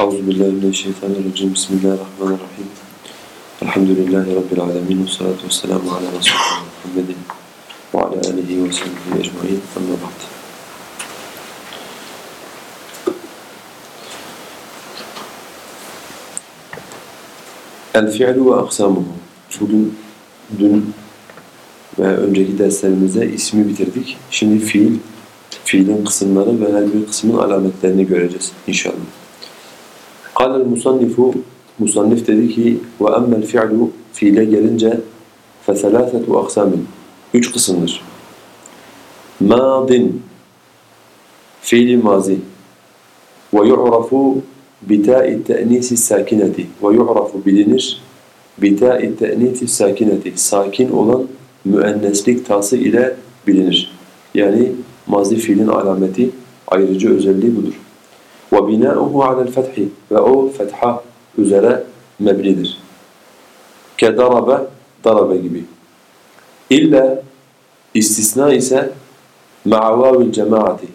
Euzu billahi mineşşeytanirracim. Bismillahirrahmanirrahim. Elhamdülillahi rabbil alamin ve salatu vesselamu ala resulina Muhammedin ve ala alihi ve sahbihi ecmaîn. Amma ba'd. El fi'lu ve aksamuhu. Bugün dün ve önceki derslerimizde ismi bitirdik. Şimdi fiil, fiilin kısımları ve her bir kısmın alametlerini göreceğiz inşallah. Kâlel musannifu musannif dedi ki ve emmel fi'lu fiile gelince fe selâfetu aksamin üç kısımdır. Mâdin fiili mazi ve yu'rafu bitâ'i te'nîsi sâkineti ve yu'rafu bilinir bitâ'i te'nîsi sâkineti sakin olan müenneslik tası ile bilinir. Yani mazi fiilin alameti ayrıcı özelliği budur. وَبِنَاؤُهُ عَلَى الْفَتْحِ Ve o fetha üzere mebnidir. Kedarabe, darabe gibi. İlla istisna ise ma'avavil cemaati.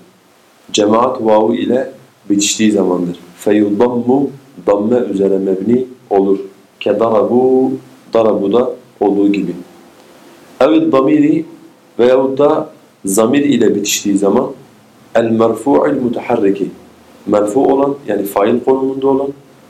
Cemaat vavu ile bitiştiği zamandır. Feyudammu damme üzere mebni olur. Kedarabu, darabu da olduğu gibi. Evil damiri veyahut da zamir ile bitiştiği zaman el merfu'il mutaharriki merfu olan yani fail konumunda olan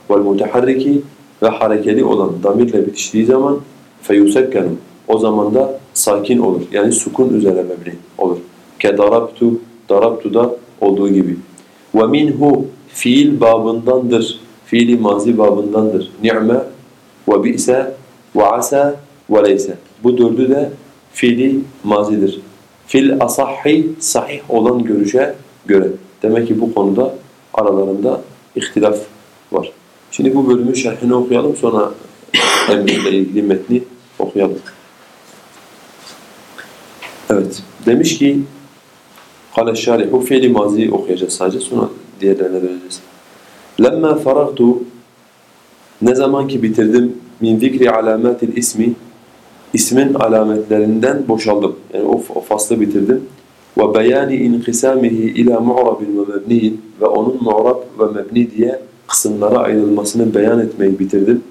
vel mutaharriki ve harekeli olan damirle bitiştiği zaman feyusekkenu o zaman da sakin olur. Yani sukun üzere mebni olur. Ke darabtu, darabtu da olduğu gibi. Ve minhu fiil babındandır. Fiili mazi babındandır. Ni'me ve bi'se ve asa ve leyse. Bu dördü de fiili mazidir. Fil asahhi sahih olan görüşe göre. Demek ki bu konuda aralarında ihtilaf var. Şimdi bu bölümün şerhini okuyalım sonra emriyle ilgili metni okuyalım. Evet. Demiş ki Kale şarihu fiili mazi okuyacağız sadece sonra diğerlerine döneceğiz. Lemma faragtu ne zaman ki bitirdim min zikri alamatil ismi ismin alametlerinden boşaldım. Yani o, o faslı bitirdim. Ve beyani inkisamihi ila mu'rabin ve mebniyin ve onun mu'rab ve mebni diye kısımlara ayrılmasını beyan etmeyi bitirdim.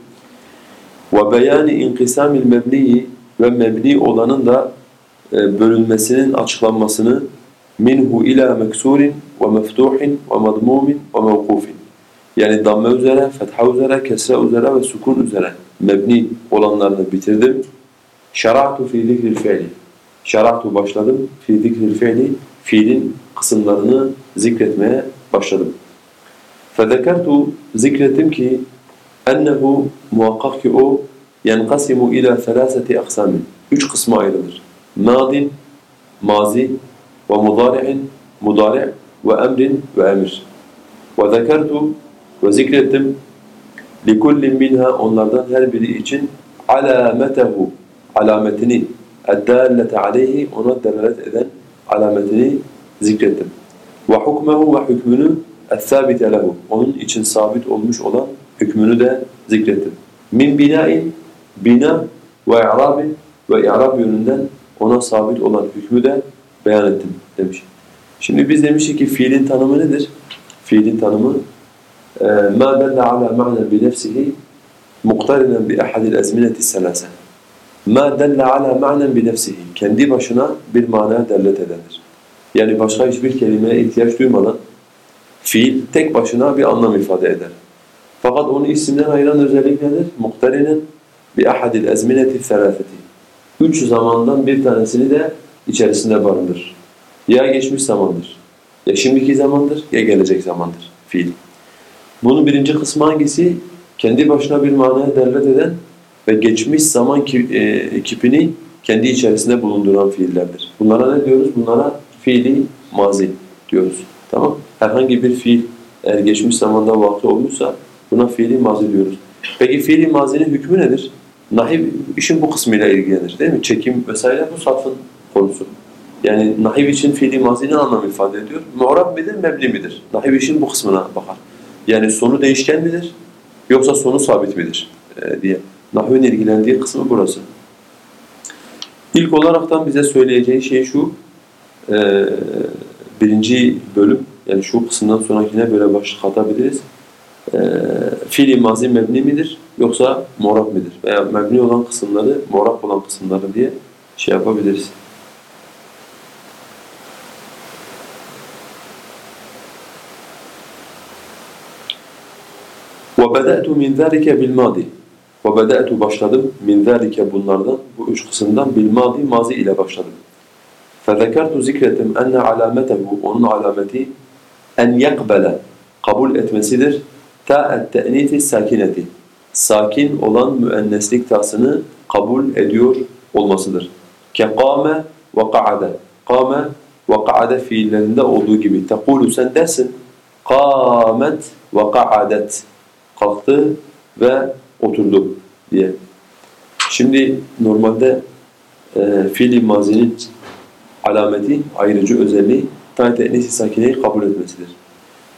Ve beyani inkisamil mebniyi ve mebni olanın da e, bölünmesinin açıklanmasını minhu ila meksurin ve meftuhin ve madmumin ve mevkufin. Yani damme üzere, fetha üzere, kesre üzere ve sukun üzere mebni olanlarını bitirdim. Şera'tu fi zikril fi'li şarahtu başladım, fi zikril fiili, fiilin kısımlarını zikretmeye başladım. Fezekertu zikrettim ki ennehu muhakkak ki o yenkasimu ila selaseti aksamin. Üç kısma ayrılır. Nadin, mazi ve mudari'in, mudari' ve emrin ve emir. Ve zekertu ve zikrettim li minha onlardan her biri için alametehu alametini eddâllete aleyhi ona delalet eden alametini zikrettim. Ve hukmehu ve hükmünü es-sabite lehu onun için sabit olmuş olan hükmünü de zikrettim. Min binain bina ve i'rabin ve i'rab yönünden ona sabit olan hükmü de beyan ettim demiş. Şimdi biz demiştik ki fiilin tanımı nedir? Fiilin tanımı ma dalla ala ma'na bi nefsihi muqtarinan bi ahadil dalla ala ma'nen bi nefsihi. Kendi başına bir manaya dellet edendir. Yani başka hiçbir kelimeye ihtiyaç duymadan fiil tek başına bir anlam ifade eder. Fakat onu isimden ayıran özellik nedir? Muhtarinin bi ahadil ezmineti selafeti. Üç zamandan bir tanesini de içerisinde barındırır. Ya geçmiş zamandır, ya şimdiki zamandır, ya gelecek zamandır fiil. Bunun birinci kısmı hangisi? Kendi başına bir manaya devlet eden ve geçmiş zaman kipini kendi içerisinde bulunduran fiillerdir. Bunlara ne diyoruz? Bunlara fiili mazi diyoruz. Tamam? Herhangi bir fiil eğer geçmiş zamanda vakı olmuşsa buna fiili mazi diyoruz. Peki fiili mazinin hükmü nedir? Nahiv işin bu kısmıyla ilgilenir değil mi? Çekim vesaire bu satfın konusu. Yani nahiv için fiili mazi ne anlam ifade ediyor? Mu'rab midir, mebni midir? Nahiv işin bu kısmına bakar. Yani sonu değişken midir? Yoksa sonu sabit midir? Ee, diye. Nahvin ilgilendiği kısmı burası. İlk olaraktan bize söyleyeceği şey şu, e, birinci bölüm, yani şu kısımdan sonrakine böyle başlık atabiliriz. e, fiili mazi mebni midir yoksa morab midir? Veya mebni olan kısımları, morab olan kısımları diye şey yapabiliriz. وَبَدَأْتُ مِنْ ذَٰلِكَ بِالْمَاضِ وَبَدَأْتُ başladım min ذَٰلِكَ bunlardan, bu üç kısımdan bilmadi mazi ile başladım. فَذَكَرْتُ zikrettim enne alametehu onun alameti en yekbele kabul etmesidir. Ta'et te'niti sakineti sakin olan müenneslik tasını kabul ediyor olmasıdır. Ke kâme ve ka'ade kâme ve ka'ade fiillerinde olduğu gibi. Tekulu sen dersin kâmet ve ka'adet kalktı ve oturdu diye. Şimdi normalde e, fiili mazinin alameti, ayrıcı özelliği tayt enesi sakineyi kabul etmesidir.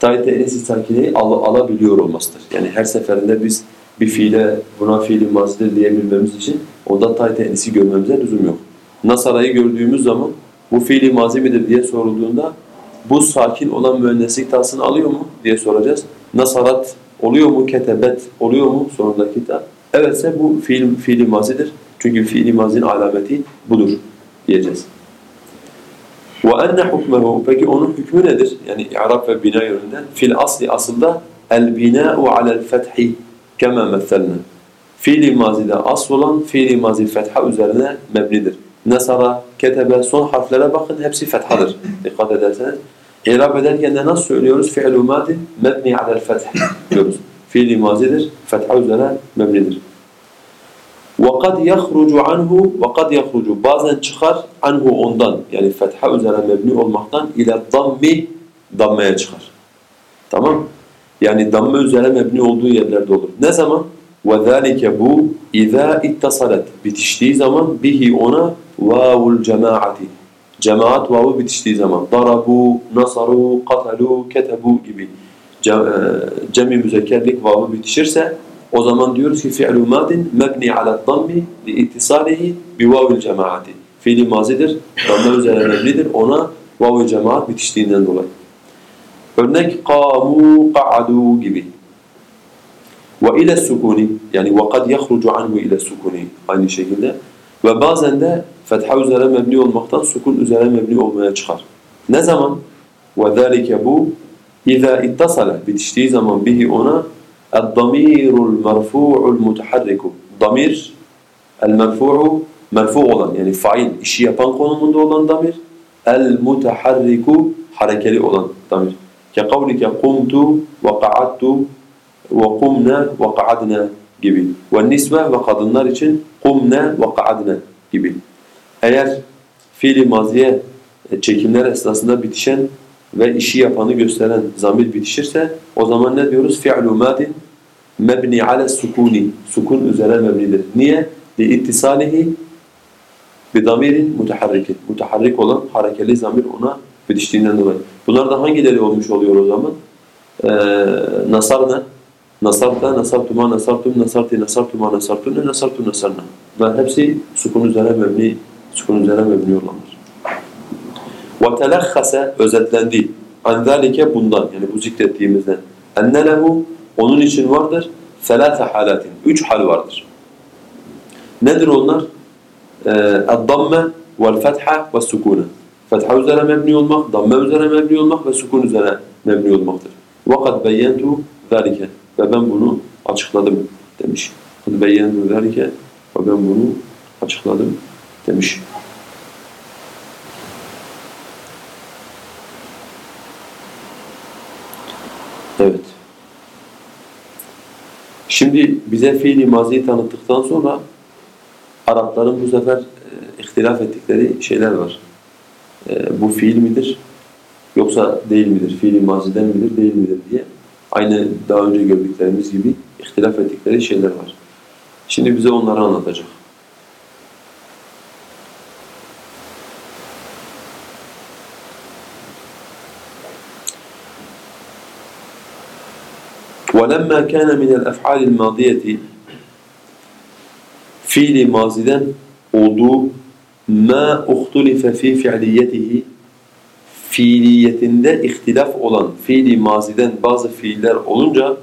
Tayt enesi sakineyi al alabiliyor olmasıdır. Yani her seferinde biz bir fiile buna fiili mazidir diyebilmemiz için onda tayt enesi görmemize lüzum yok. Nasara'yı gördüğümüz zaman bu fiili mazi midir diye sorulduğunda bu sakin olan müenneslik tasını alıyor mu diye soracağız. Nasarat oluyor mu? Ketebet oluyor mu sonundaki ta? Evetse bu fiil, fiili mazidir. Çünkü fiili mazinin alameti budur diyeceğiz. وَاَنَّ حُكْمَهُ Peki onun hükmü nedir? Yani i'rab ve bina yönünden. Fil asli asılda el-binâ'u alel fethi kema messelna. Fiili mazide asıl olan fiili mazi fetha üzerine mebnidir. Nesara, ketebe, son harflere bakın hepsi fethadır. Dikkat ederseniz. İrab ederken de nasıl söylüyoruz? Fi'l-u madin mebni alel feth diyoruz. Fiili mazidir, fetha üzerine mebnidir. وَقَدْ يَخْرُجُ عَنْهُ وَقَدْ يَخْرُجُ Bazen çıkar anhu ondan yani fetha üzerine mebni olmaktan ile dammi dammaya çıkar. Tamam? Yani damme üzerine mebni olduğu yerlerde olur. Ne zaman? وَذَٰلِكَ bu اِذَا اِتَّصَلَتْ Bitiştiği zaman bihi ona vavul cemaati. Cemaat vavu bitiştiği zaman. Darabu, nasaru, katalu, ketebu gibi. Cem-i müzekkerlik vavu bitişirse o zaman diyoruz ki fi'lu madin mebni ala dammi li ittisalihi bi vavil cemaati. Fiili mazidir, damme üzerine mebnidir. Ona vav cemaat bitiştiğinden dolayı. Örnek qamu, qa'adu gibi. Ve ile sukuni yani ve kad yahrucu anhu ile sukuni aynı şekilde. Ve bazen de fetha üzere mebni olmaktan sukun üzere mebni olmaya çıkar. Ne zaman? Zâlike bu İza ittasala bitiştiği zaman bihi ona el-damirul merfu'ul mutaharriku. Damir el-merfu'u merfu olan yani fail işi yapan konumunda olan damir el-mutaharriku harekeli olan damir. Ke kavlike kumtu ve qa'adtu gibi. Ve nisbe ve kadınlar için kumna ve qa'adna gibi. Eğer fiili maziye çekimler esnasında bitişen ve işi yapanı gösteren zamir bitişirse o zaman ne diyoruz? Fi'lu madin mebni ala sukuni. Sukun üzere mebnidir. Niye? Li ittisalihi bi damirin mutaharrikin. Mutaharrik olan harekeli zamir ona bitiştiğinden dolayı. Bunlardan hangileri olmuş oluyor o zaman? Ee, nasarna, nasarta, nasartuma, nasartum, nasarti, nasartuma, nasartune, nasartu, nasarna. Ve hepsi sukun üzere mebni, sukun üzere mebni olanlar. وَتَلَخَّسَ özetlendi. اَنْذَٰلِكَ bundan yani bu zikrettiğimizden. اَنَّ لَهُ onun için vardır. ثَلَاثَ halatin. Üç hal vardır. Nedir onlar? اَدْضَمَّ وَالْفَتْحَ وَالسُّكُونَ Fetha üzere mebni olmak, damme üzere mebni olmak ve sukun üzere mebni olmaktır. وَقَدْ بَيَّنْتُ ذَٰلِكَ ve ben bunu açıkladım demiş. Kad beyyenu zelike ve ben bunu açıkladım demiş. Evet. Şimdi bize fiili maziyi tanıttıktan sonra Arapların bu sefer e, ihtilaf ettikleri şeyler var. E, bu fiil midir? Yoksa değil midir? Fiili maziden midir? Değil midir? diye aynı daha önce gördüklerimiz gibi ihtilaf ettikleri şeyler var. Şimdi bize onları anlatacak. وَلَمَّا كَانَ مِنَ الْأَفْعَالِ الْمَاضِيَةِ Fiili maziden olduğu مَا اُخْتُلِفَ ف۪ي فِعْلِيَّتِهِ Fiiliyetinde ihtilaf olan fiili maziden bazı fiiller olunca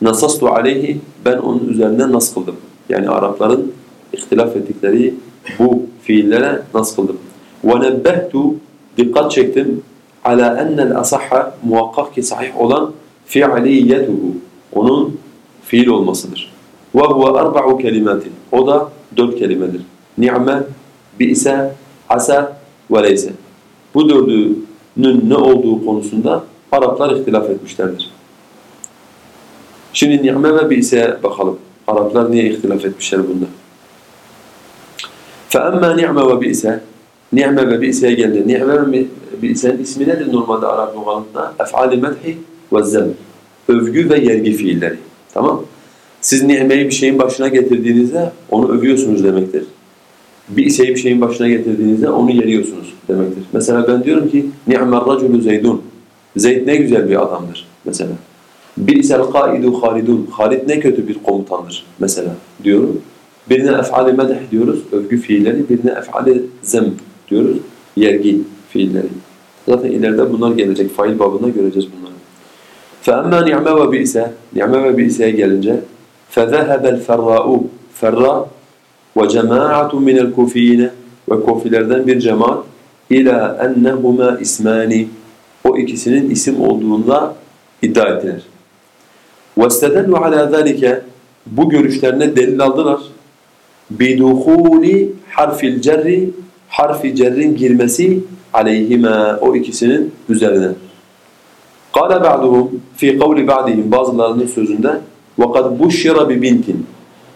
nasastu aleyhi ben onun üzerine nas kıldım. Yani Arapların ihtilaf ettikleri bu fiillere nas kıldım. وَنَبَّهْتُ Dikkat çektim. ala ennel asahha muhakkak ki sahih olan fi'liyetuhu. Onun fiil olmasıdır. Ve huve erba'u kelimatin. O da dört kelimedir. Ni'me, bi'se, asa ve leyse. Bu dördünün ne olduğu konusunda Araplar ihtilaf etmişlerdir. Şimdi ni'me ve bi'se bakalım. Araplar niye ihtilaf etmişler bunda? فَأَمَّا ni'me ve bi'se Ni'me ve bi'seye geldi. Ni'me ve bi'senin ismi nedir normalde Arap logatında? Ef'al-i medhi ve zem. Övgü ve yergi fiilleri. Tamam Siz ni'meyi bir şeyin başına getirdiğinizde onu övüyorsunuz demektir. Bi'seyi bir şeyin başına getirdiğinizde onu yeriyorsunuz demektir. Mesela ben diyorum ki ni'mer raculu zeydun. Zeyd ne güzel bir adamdır mesela. Bi'sel kaidu halidun. Halid ne kötü bir komutandır mesela diyorum. Birine ef'al-i medh diyoruz, övgü fiilleri. Birine ef'al-i zem diyoruz, yergi fiilleri. Zaten ileride bunlar gelecek, fail babında göreceğiz bunları. فَأَمَّا نِعْمَ وَبِئْسَ Ni'me ve bi'se'ye gelince فَذَهَبَ الْفَرَّاءُ Ferra ve cemaatu minel kufiyine ve kofilerden bir cemaat ila ennehuma ismani o ikisinin isim olduğunda iddia ettiler. وَاسْتَدَلُّ عَلَى ذَلِكَ Bu görüşlerine delil aldılar. بِدُخُولِ harfil cerri harfi cerrin girmesi aleyhima o ikisinin üzerine. Kâle ba'duhum fi kavli ba'dihim bazılarının sözünde وَقَدْ بُشِّرَ بِبِنْتٍ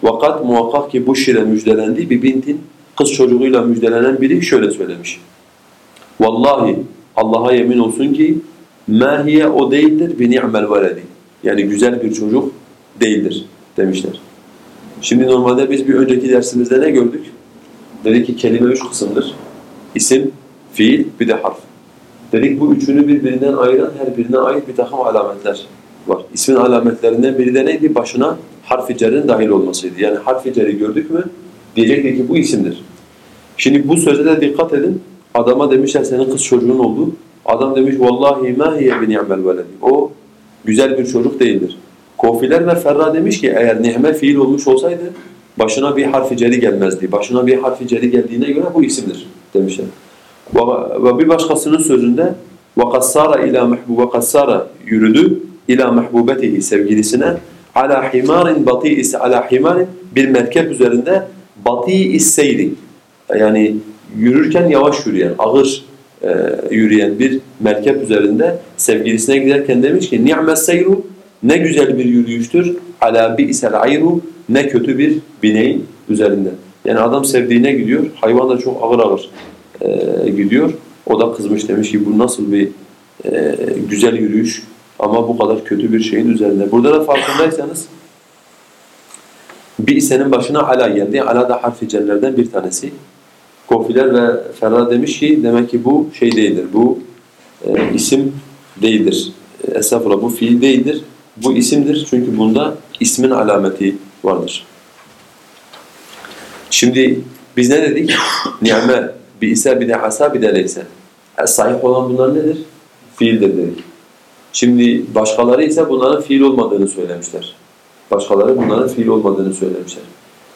Vakat muhakkak ki bu şile müjdelendi bir bintin kız çocuğuyla müjdelenen biri şöyle söylemiş. Vallahi Allah'a yemin olsun ki mahiye o değildir bi ni'mel veledi. Yani güzel bir çocuk değildir demişler. Şimdi normalde biz bir önceki dersimizde ne gördük? Dedik ki kelime üç kısımdır. İsim, fiil, bir de harf. Dedik bu üçünü birbirinden ayıran her birine ait bir takım alametler var. İsmin alametlerinden biri de neydi? Başına harf-i cerrin dahil olmasıydı. Yani harf-i cerri gördük mü diyecektik ki bu isimdir. Şimdi bu söze de dikkat edin. Adama demişler senin kız çocuğun oldu. Adam demiş vallahi ma hiye bi ni'mel veledi. O güzel bir çocuk değildir. Kofiler ve Ferra demiş ki eğer ni'me fiil olmuş olsaydı başına bir harfi ceri gelmezdi. Başına bir harfi ceri geldiğine göre bu isimdir demişler. Ve bir başkasının sözünde وَقَسَّارَ ila mehbuba kassara yürüdü ila mehbubetihi sevgilisine ala himarin bati'is ala himarin bir merkep üzerinde bati'is seyri yani yürürken yavaş yürüyen, ağır e, yürüyen bir merkep üzerinde sevgilisine giderken demiş ki ni'mes seyru ne güzel bir yürüyüştür ala bi'sel ayru ne kötü bir bineğin üzerinde. Yani adam sevdiğine gidiyor, hayvan da çok ağır ağır e, gidiyor. O da kızmış demiş ki bu nasıl bir e, güzel yürüyüş ama bu kadar kötü bir şeyin üzerinde. Burada da farkındaysanız bir senin başına ala geldi. Ala da harfi cellerden bir tanesi. Kofiler ve Ferra demiş ki demek ki bu şey değildir. Bu e, isim değildir. E, estağfurullah bu fiil değildir. Bu isimdir çünkü bunda ismin alameti vardır. Şimdi biz ne dedik? Ni'me, bir ise bir de hasa bir de leyse. E, sahih olan bunlar nedir? Fiildir dedik. Şimdi başkaları ise bunların fiil olmadığını söylemişler. Başkaları bunların fiil olmadığını söylemişler.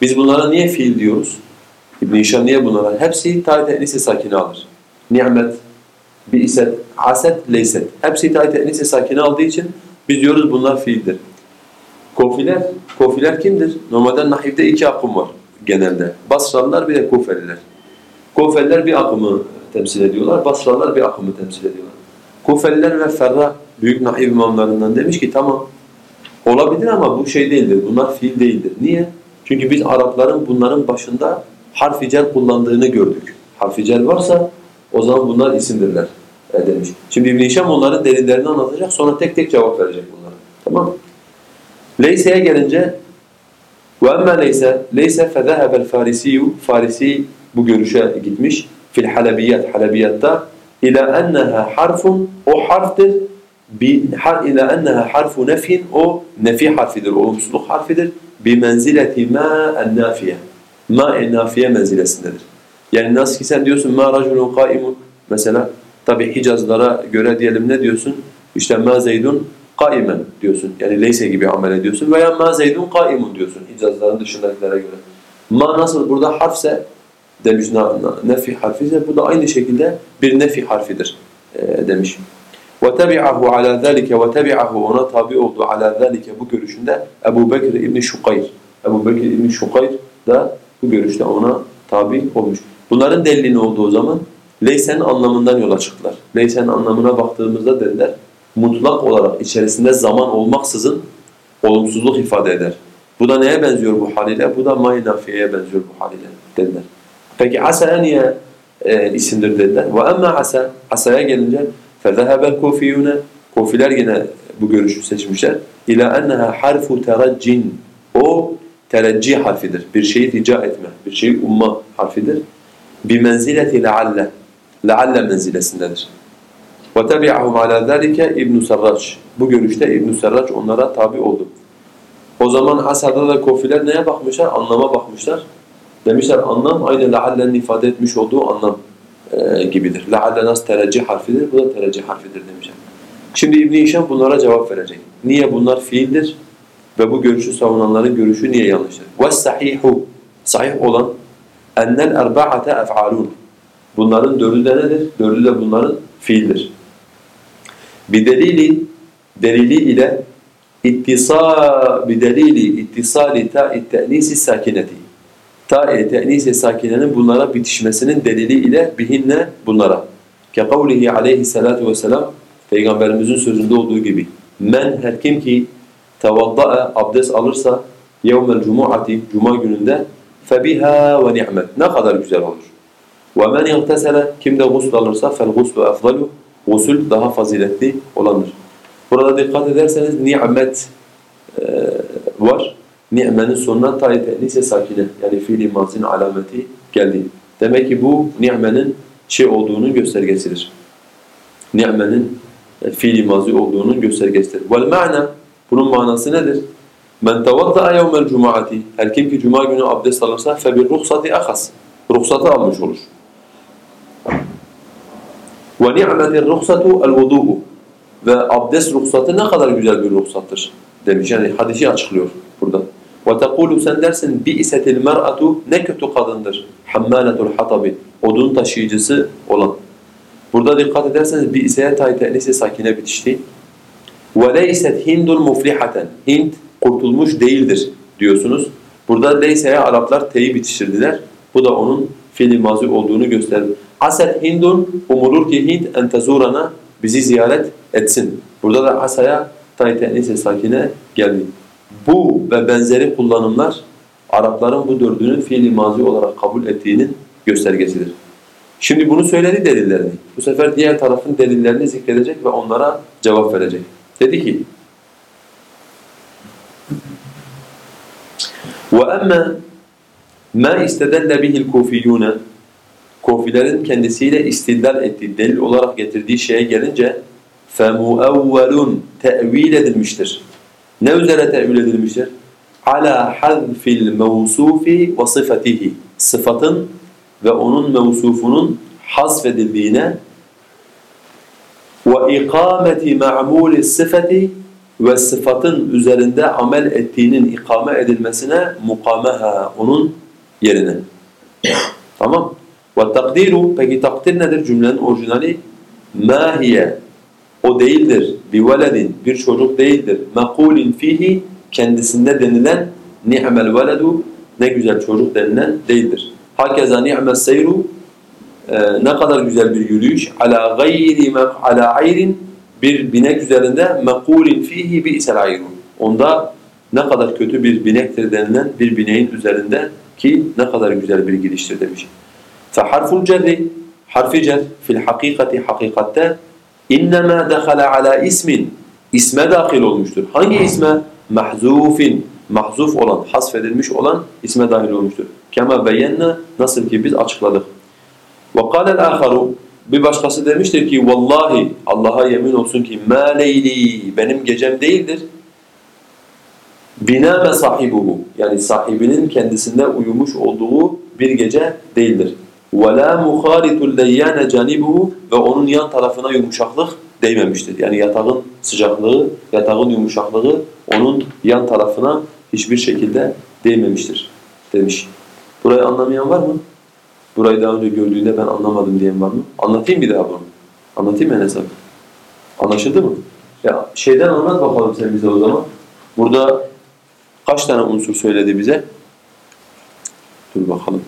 Biz bunlara niye fiil diyoruz? İbn Hişam niye bunlara? Hepsi ta'it enisi sakine alır. Ni'met, bi'set, aset, leyset. Hepsi ta'it enisi sakine aldığı için biz diyoruz bunlar fiildir. Kofiler, kofiler kimdir? Normalde nahivde iki akım var genelde. Basralılar bir de Kufeliler. Kufeliler bir akımı temsil ediyorlar, Basralılar bir akımı temsil ediyorlar. Kufeliler ve Ferra büyük nahiv imamlarından demiş ki tamam olabilir ama bu şey değildir, bunlar fiil değildir. Niye? Çünkü biz Arapların bunların başında harf cer kullandığını gördük. Harf cer varsa o zaman bunlar isimdirler e, demiş. Şimdi İbn-i Hişam onların delillerini anlatacak sonra tek tek cevap verecek bunlara. Tamam Leyse'ye gelince وَاَمَّا leyse leyse فَذَهَبَ الْفَارِسِيُّ Farisi bu görüşe gitmiş. Fil halabiyat, halabiyatta ila enneha harfun o harftir bi har ila enneha harfu nefin o nefi harfidir, olumsuzluk harfidir. Bi menzileti ma en nafiye. Ma en nafiye menzilesindedir. Yani nasıl ki sen diyorsun ma raculun kaimun mesela tabi Hicazlara göre diyelim ne diyorsun? İşte ma zeydun kaimen diyorsun. Yani leyse gibi amel ediyorsun. Veya ma zeydun kaimun diyorsun icazların dışındakilere göre. Ma nasıl burada harfse demiş nefi harfi ise bu da aynı şekilde bir nefi harfidir e, demiş. وَتَبِعَهُ عَلَى ذَلِكَ وَتَبِعَهُ ona tabi oldu عَلَى ذَلِكَ bu görüşünde Ebu Bekir İbni Şukayr. Ebu Bekir İbni Şukayr da bu görüşte ona tabi olmuş. Bunların delili ne olduğu zaman leysen anlamından yola çıktılar. Leysen anlamına baktığımızda dediler mutlak olarak içerisinde zaman olmaksızın olumsuzluk ifade eder. Bu da neye benziyor bu haliyle? Bu da may nafiyeye benziyor bu haliyle dediler. Peki asa niye e, isimdir dediler? Ve emma asa, asaya gelince fezehebel kufiyune, kufiler yine bu görüşü seçmişler. İlâ enneha harfu teraccin. O tereccih harfidir. Bir şeyi rica etme, bir şeyi umma harfidir. Bi menzileti lealle. Lealle menzilesindedir. Ve tabi'ahum ala zalike İbn Sarraç. Bu görüşte İbn Sarraç onlara tabi oldu. O zaman Asad'da da kofiler neye bakmışlar? Anlama bakmışlar. Demişler anlam aynı leallenin ifade etmiş olduğu anlam e, gibidir. Lealle nas tercih harfidir, bu da tercih harfidir demişler. Şimdi İbn Hişam bunlara cevap verecek. Niye bunlar fiildir ve bu görüşü savunanların görüşü niye yanlıştır? Ve sahihu sahih olan ennel erba'ate ef'alun. Bunların dördü de nedir? Dördü de bunların fiildir. Bir delili delili ile ittisal bir delili ittisali ta'it te'nisi sakineti. Ta'i te'nisi sakinenin bunlara bitişmesinin delili ile bihinne bunlara. Ke kavlihi aleyhissalatu vesselam Peygamberimizin sözünde olduğu gibi men her kim ki tevadda'a abdest alırsa yevmel cumu'ati cuma gününde febiha ve ni'met ne kadar güzel olur. Ve men yagtesele kim de gusl alırsa fel guslu efdalu gusül daha faziletli olandır. Burada dikkat ederseniz ni'met e, var. Ni'menin sonuna ta'i te'nise sakine yani fiili mazin alameti geldi. Demek ki bu ni'menin şey olduğunun göstergesidir. Ni'menin fiili mazi olduğunun göstergesidir. Vel ma'na bunun manası nedir? Men tevadda'a yevmel cuma'ati her kim ki cuma günü abdest alırsa fe bir ruhsati ahas. Ruhsatı almış olur. Ve ni'metir ruhsatu el vudu'u ve abdest ruhsatı ne kadar güzel bir ruhsattır demiş. Yani hadisi açıklıyor burada. Tekulu sen dersin isetil mer'atu ne kötü kadındır. Hammaletul hatabi odun taşıyıcısı olan. Burada dikkat ederseniz bir iseye taytenisi sakine bitişti. Leyset hindul muflihaten. Hind kurtulmuş değildir diyorsunuz. Burada leyseye Araplar teyi bitiştirdiler. Bu da onun fiili mazi olduğunu gösterir. Asel hindun umulur ki Hind en tezurana bizi ziyaret etsin. Burada da asaya taytenisi sakine geldi Bu ve benzeri kullanımlar Arapların bu dördünü fiili mazi olarak kabul ettiğinin göstergesidir. Şimdi bunu söyledi delillerini. Bu sefer diğer tarafın delillerini zikredecek ve onlara cevap verecek. Dedi ki وَأَمَّا مَا اِسْتَدَلَّ بِهِ الْكُوفِيُّونَ Kofilerin kendisiyle istidlal ettiği, delil olarak getirdiği şeye gelince فَمُؤَوَّلٌ Tevil edilmiştir. ne üzere tevil edilmiştir? Ala hazfil mevsufi ve sıfatihi. Sıfatın ve onun mevsufunun hasfedildiğine ve ikameti ma'muli sıfati ve sıfatın üzerinde amel ettiğinin ikame edilmesine mukameha onun yerine. tamam. Ve takdiru peki takdir nedir cümlenin orijinali? Ma hiye o değildir. Bir veledin bir çocuk değildir. Mekulin fihi kendisinde denilen ni'mel veledu ne güzel çocuk denilen değildir. Hakeza ni'mel seyru e, ne kadar güzel bir yürüyüş ala gayri ala ayrin bir binek üzerinde mekulin fihi bi isel ayrun. Onda ne kadar kötü bir binektir denilen bir bineğin üzerinde ki ne kadar güzel bir giriştir demiş. Fe harful cerri harfi cer fil hakikati hakikatte innema dakhala ala ismin isme dahil olmuştur. Hangi isme? Mahzufin mahzuf olan, hasfedilmiş olan isme dahil olmuştur. Kema beyyenne nasıl ki biz açıkladık. Ve kâlel bir başkası demiştir ki vallahi Allah'a yemin olsun ki ma leyli benim gecem değildir. Biname sahibuhu yani sahibinin kendisinde uyumuş olduğu bir gece değildir. وَلَا مُخَالِتُ اللَّيَّانَ جَانِبُهُ ve onun yan tarafına yumuşaklık değmemiştir. Yani yatağın sıcaklığı, yatağın yumuşaklığı onun yan tarafına hiçbir şekilde değmemiştir demiş. Burayı anlamayan var mı? Burayı daha önce gördüğünde ben anlamadım diyen var mı? Anlatayım bir daha bunu. Anlatayım Enes abi. Anlaşıldı mı? Ya şeyden anlat bakalım sen bize o zaman. Burada kaç tane unsur söyledi bize? Dur bakalım.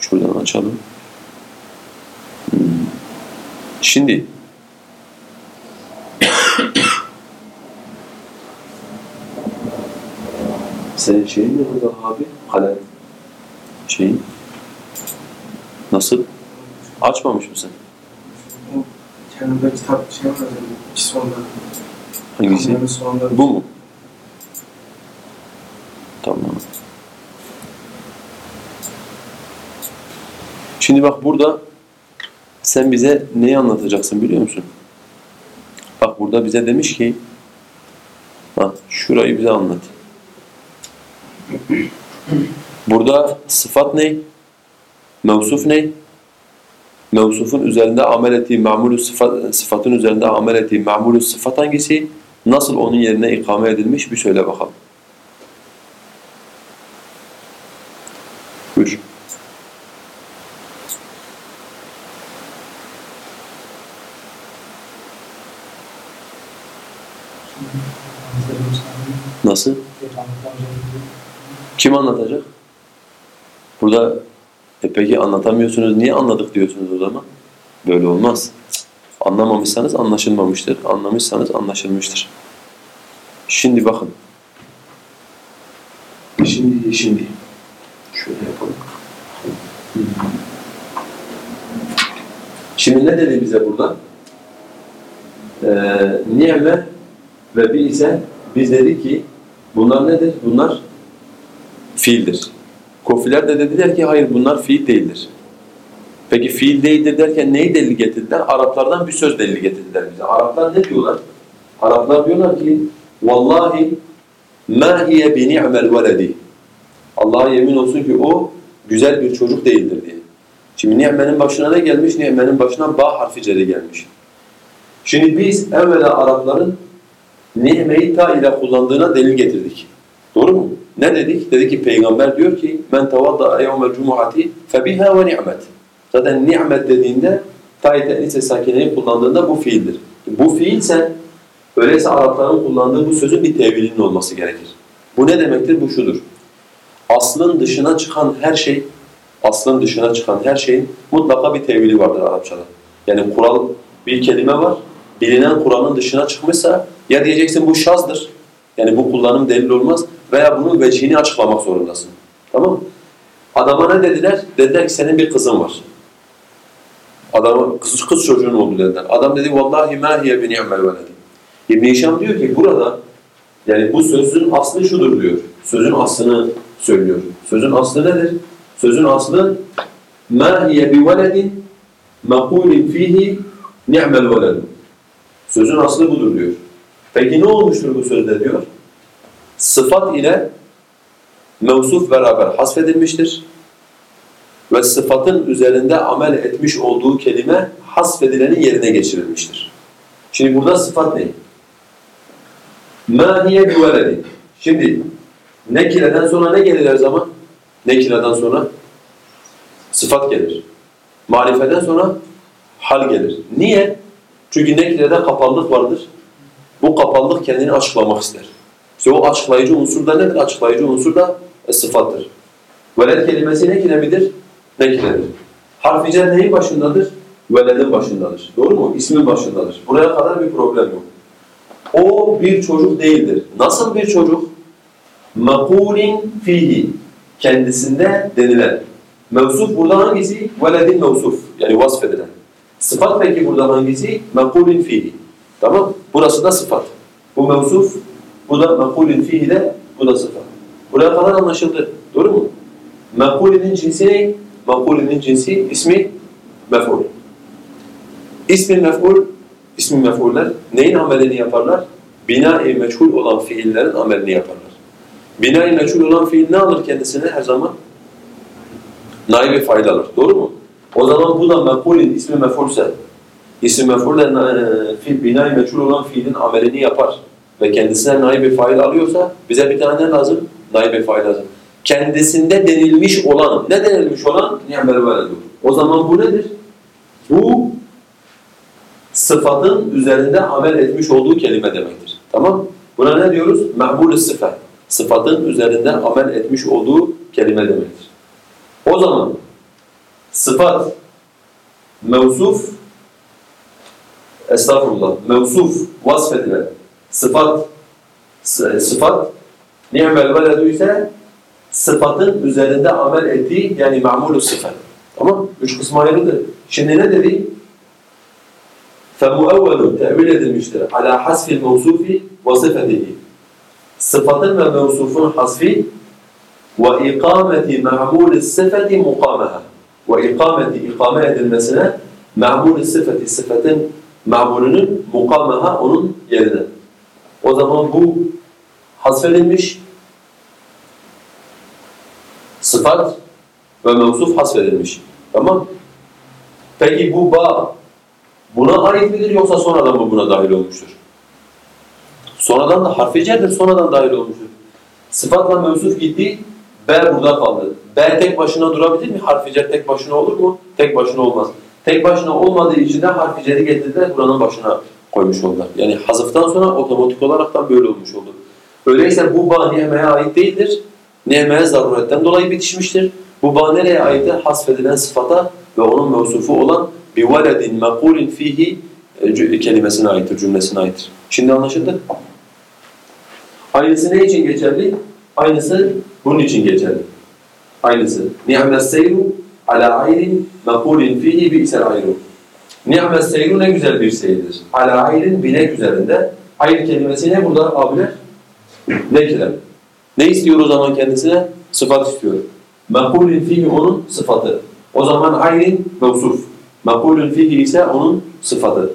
Şuradan açalım. Hmm. Şimdi senin şeyin ne burada abi? Kalem. Şeyin. Nasıl? Açmamış mısın? Kendimde kitap şey var sonda. Hangisi? Sonunda. Bu mu? Tamam. Şimdi bak burada sen bize neyi anlatacaksın biliyor musun? Bak burada bize demiş ki ha, şurayı bize anlat. Burada sıfat ne? Mevsuf ne? Mevsufun üzerinde amel ettiği mamulü sıfat, sıfatın üzerinde amel ettiği mamulü sıfat hangisi? Nasıl onun yerine ikame edilmiş bir söyle bakalım. Buyur. Nasıl? Kim anlatacak? Burada e peki anlatamıyorsunuz, niye anladık diyorsunuz o zaman? Böyle olmaz. Anlamamışsanız anlaşılmamıştır, anlamışsanız anlaşılmıştır. Şimdi bakın. Şimdi, şimdi. Şöyle yapalım. Şimdi ne dedi bize burada? Ee, niyeme ve bir ise biz dedik ki bunlar nedir? Bunlar fiildir. Kofiler de dediler ki hayır bunlar fiil değildir. Peki fiil değildir derken neyi delil getirdiler? Araplardan bir söz delil getirdiler bize. Araplar ne diyorlar? Araplar diyorlar ki vallahi ma hiye bi ni'mel veledi. Allah'a yemin olsun ki o güzel bir çocuk değildir diye. Şimdi ni'menin başına ne gelmiş? Ni'menin başına ba harfi cere gelmiş. Şimdi biz evvela Arapların ni'meyi ta ile kullandığına delil getirdik. Doğru mu? Ne dedik? Dedi ki peygamber diyor ki men tevadda yevmel cumuati febiha ve ni'met. Zaten ni'met dediğinde ta-i te'nise sakineyi kullandığında bu fiildir. Bu fiil sen öyleyse Arapların kullandığı bu sözün bir tevilinin olması gerekir. Bu ne demektir? Bu şudur. Aslın dışına çıkan her şey, aslın dışına çıkan her şeyin mutlaka bir tevili vardır Arapçada. Yani kural bir kelime var, bilinen kuralın dışına çıkmışsa ya diyeceksin bu şazdır, yani bu kullanım delil olmaz veya bunun vecihini açıklamak zorundasın. Tamam mı? Adama ne dediler? Dediler ki senin bir kızın var. Adama kız, kız çocuğun oldu dediler. Adam dedi vallahi ma hiye bi ni'mel veledi. İbn Hişam diyor ki burada yani bu sözün aslı şudur diyor. Sözün aslını söylüyor. Sözün aslı nedir? Sözün aslı ma hiye bi veledin mekulin fihi ni'mel veledu. Sözün aslı budur diyor. Peki ne olmuştur bu sözde diyor? Sıfat ile mevsuf beraber hasfedilmiştir. Ve sıfatın üzerinde amel etmiş olduğu kelime hasfedilenin yerine geçirilmiştir. Şimdi burada sıfat ne? مَا هِيَ بِوَلَدٍ Şimdi nekireden sonra ne gelir her zaman? Nekireden sonra sıfat gelir. Marifeden sonra hal gelir. Niye? Çünkü nekirede kapalılık vardır. bu kapalılık kendini açıklamak ister. İşte o açıklayıcı unsur da nedir? Açıklayıcı unsur da e, sıfattır. Veled kelimesi ne kiremidir? Nekiredir. Harf-i cer neyin başındadır? Veledin başındadır. Doğru mu? İsmin başındadır. Buraya kadar bir problem yok. O bir çocuk değildir. Nasıl bir çocuk? Mekulin fihi. Kendisinde denilen. Mevsuf burada hangisi? Veledin mevsuf. Yani vasfedilen. Sıfat peki burada hangisi? Mekulin fihi. Tamam? Burası da sıfat. Bu mevsuf, bu da mekulin fihi de, bu da sıfat. Buraya kadar anlaşıldı. Doğru mu? Mekulinin cinsi ne? Mekulinin cinsi ismi mef'ul. İsmi mef'ul, ismi mef'uller neyin amelini yaparlar? Bina-i meçhul olan fiillerin amelini yaparlar. Bina-i meçhul olan fiil ne alır kendisine her zaman? Naibi fail alır. Doğru mu? O zaman bu da mekulin ismi mef'ulse İsim mef'ul e, fiil binayı meçhul olan fiilin amelini yapar ve kendisine naib fail alıyorsa bize bir tane ne lazım? Naib fail lazım. Kendisinde denilmiş olan, ne denilmiş olan? Ni'mel veledu. O zaman bu nedir? Bu sıfatın üzerinde amel etmiş olduğu kelime demektir. Tamam? Buna ne diyoruz? Mehmul-i sıfat. Sıfatın üzerinde amel etmiş olduğu kelime demektir. O zaman sıfat, mevsuf, estağfurullah, mevsuf, vasfedilen sıfat, sıfat, ni'mel veledu ise sıfatın üzerinde amel ettiği yani ma'mulü sıfat. Tamam? Üç kısma ayrıldı. Şimdi ne dedi? فَمُؤَوَّلٌ tevil edilmiştir. عَلَى حَسْفِ الْمَوْسُوفِ وَصِفَتِهِ Sıfatın ve mevsufun hasfi وَاِقَامَةِ مَعْمُولِ الصِّفَةِ مُقَامَهَا وَاِقَامَةِ ikame edilmesine ma'mul sıfati sıfatın ma'mulünün mukamaha onun yerine. O zaman bu hasfedilmiş sıfat ve mevsuf hasfedilmiş. Tamam Peki bu ba buna ait midir yoksa sonradan mı buna dahil olmuştur? Sonradan da harfi cerdir, sonradan dahil olmuştur. Sıfat ve mevsuf gitti, B burada kaldı. B tek başına durabilir mi? Harfi cer tek başına olur mu? Tek başına olmaz. Tek başına olmadığı için de harfi ceri getirdiler buranın başına koymuş oldular. Yani hazıftan sonra otomatik olarak da böyle olmuş oldu. Öyleyse bu ba nehmeye ait değildir. Nehmeye zaruretten dolayı bitişmiştir. Bu ba nereye aittir? Hasfedilen sıfata ve onun mevsufu olan biveledin mekulin fihi e, kelimesine aittir, cümlesine aittir. Şimdi anlaşıldı. Aynısı ne için geçerli? Aynısı bunun için geçerli. Aynısı. Ni'mes seyru ala aynin mekulin fihi bi'sel ayrun. Ni'me seyru ne güzel bir seyirdir. Ala hayrin bilek üzerinde. Hayır kelimesi ne burada abiler? Nekiler. Ne istiyor o zaman kendisine? Sıfat istiyor. Mekulün fihi onun sıfatı. O zaman hayrin mevsuf. Mekulün fihi ise onun sıfatı.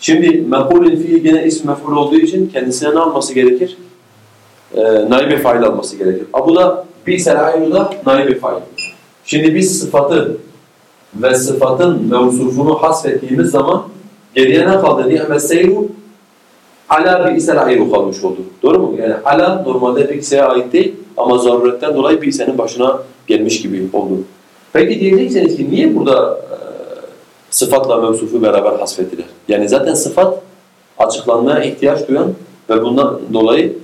Şimdi mekulün fihi gene ism mef'ul olduğu için kendisine ne alması gerekir? Ee, naibe fail alması gerekir. A bu da bi'sel ayrı da naibe fail. Şimdi biz sıfatı ve sıfatın mevsufunu hasfettiğimiz zaman geriye ne kaldı? Ni'me seyru ala bi'sel ayru kalmış oldu. Doğru mu? Yani ala normalde bi'seye ait değil ama zaruretten dolayı bi'senin başına gelmiş gibi oldu. Peki diyeceksiniz ki niye burada sıfatla mevsufu beraber hasfedilir. Yani zaten sıfat açıklanmaya ihtiyaç duyan ve bundan dolayı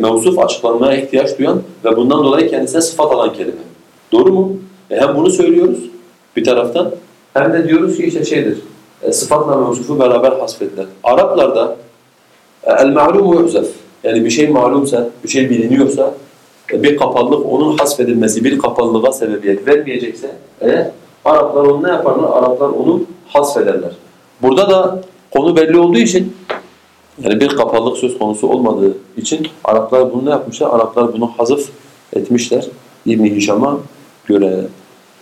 mevsuf açıklanmaya ihtiyaç duyan ve bundan dolayı kendisine sıfat alan kelime. Doğru mu? E hem bunu söylüyoruz bir taraftan hem de diyoruz ki işte şeydir, e, sıfatla mevsufu beraber hasfedilir. Araplarda e, el-ma'lumu yu'zef yani bir şey malumsa, bir şey biliniyorsa e, bir kapalılık onun hasfedilmesi bir kapalılığa sebebiyet vermeyecekse eğer Araplar onu ne yaparlar? Araplar onu hasfederler. Burada da konu belli olduğu için yani bir kapalılık söz konusu olmadığı için Araplar bunu ne yapmışlar? Araplar bunu hazıf etmişler İbn Hişam'a göre.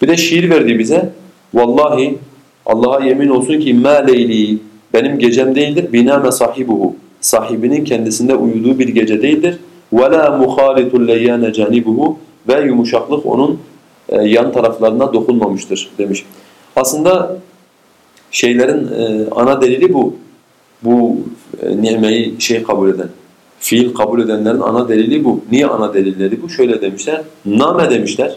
Bir de şiir verdi bize. Vallahi Allah'a yemin olsun ki ma leyli benim gecem değildir. Biname sahibuhu. Sahibinin kendisinde uyuduğu bir gece değildir. Ve la muhalitul leyyane canibuhu ve yumuşaklık onun e, yan taraflarına dokunmamıştır demiş. Aslında şeylerin e, ana delili bu. Bu e, nimeyi şey kabul eden, fiil kabul edenlerin ana delili bu. Niye ana delilleri bu? Şöyle demişler, name demişler.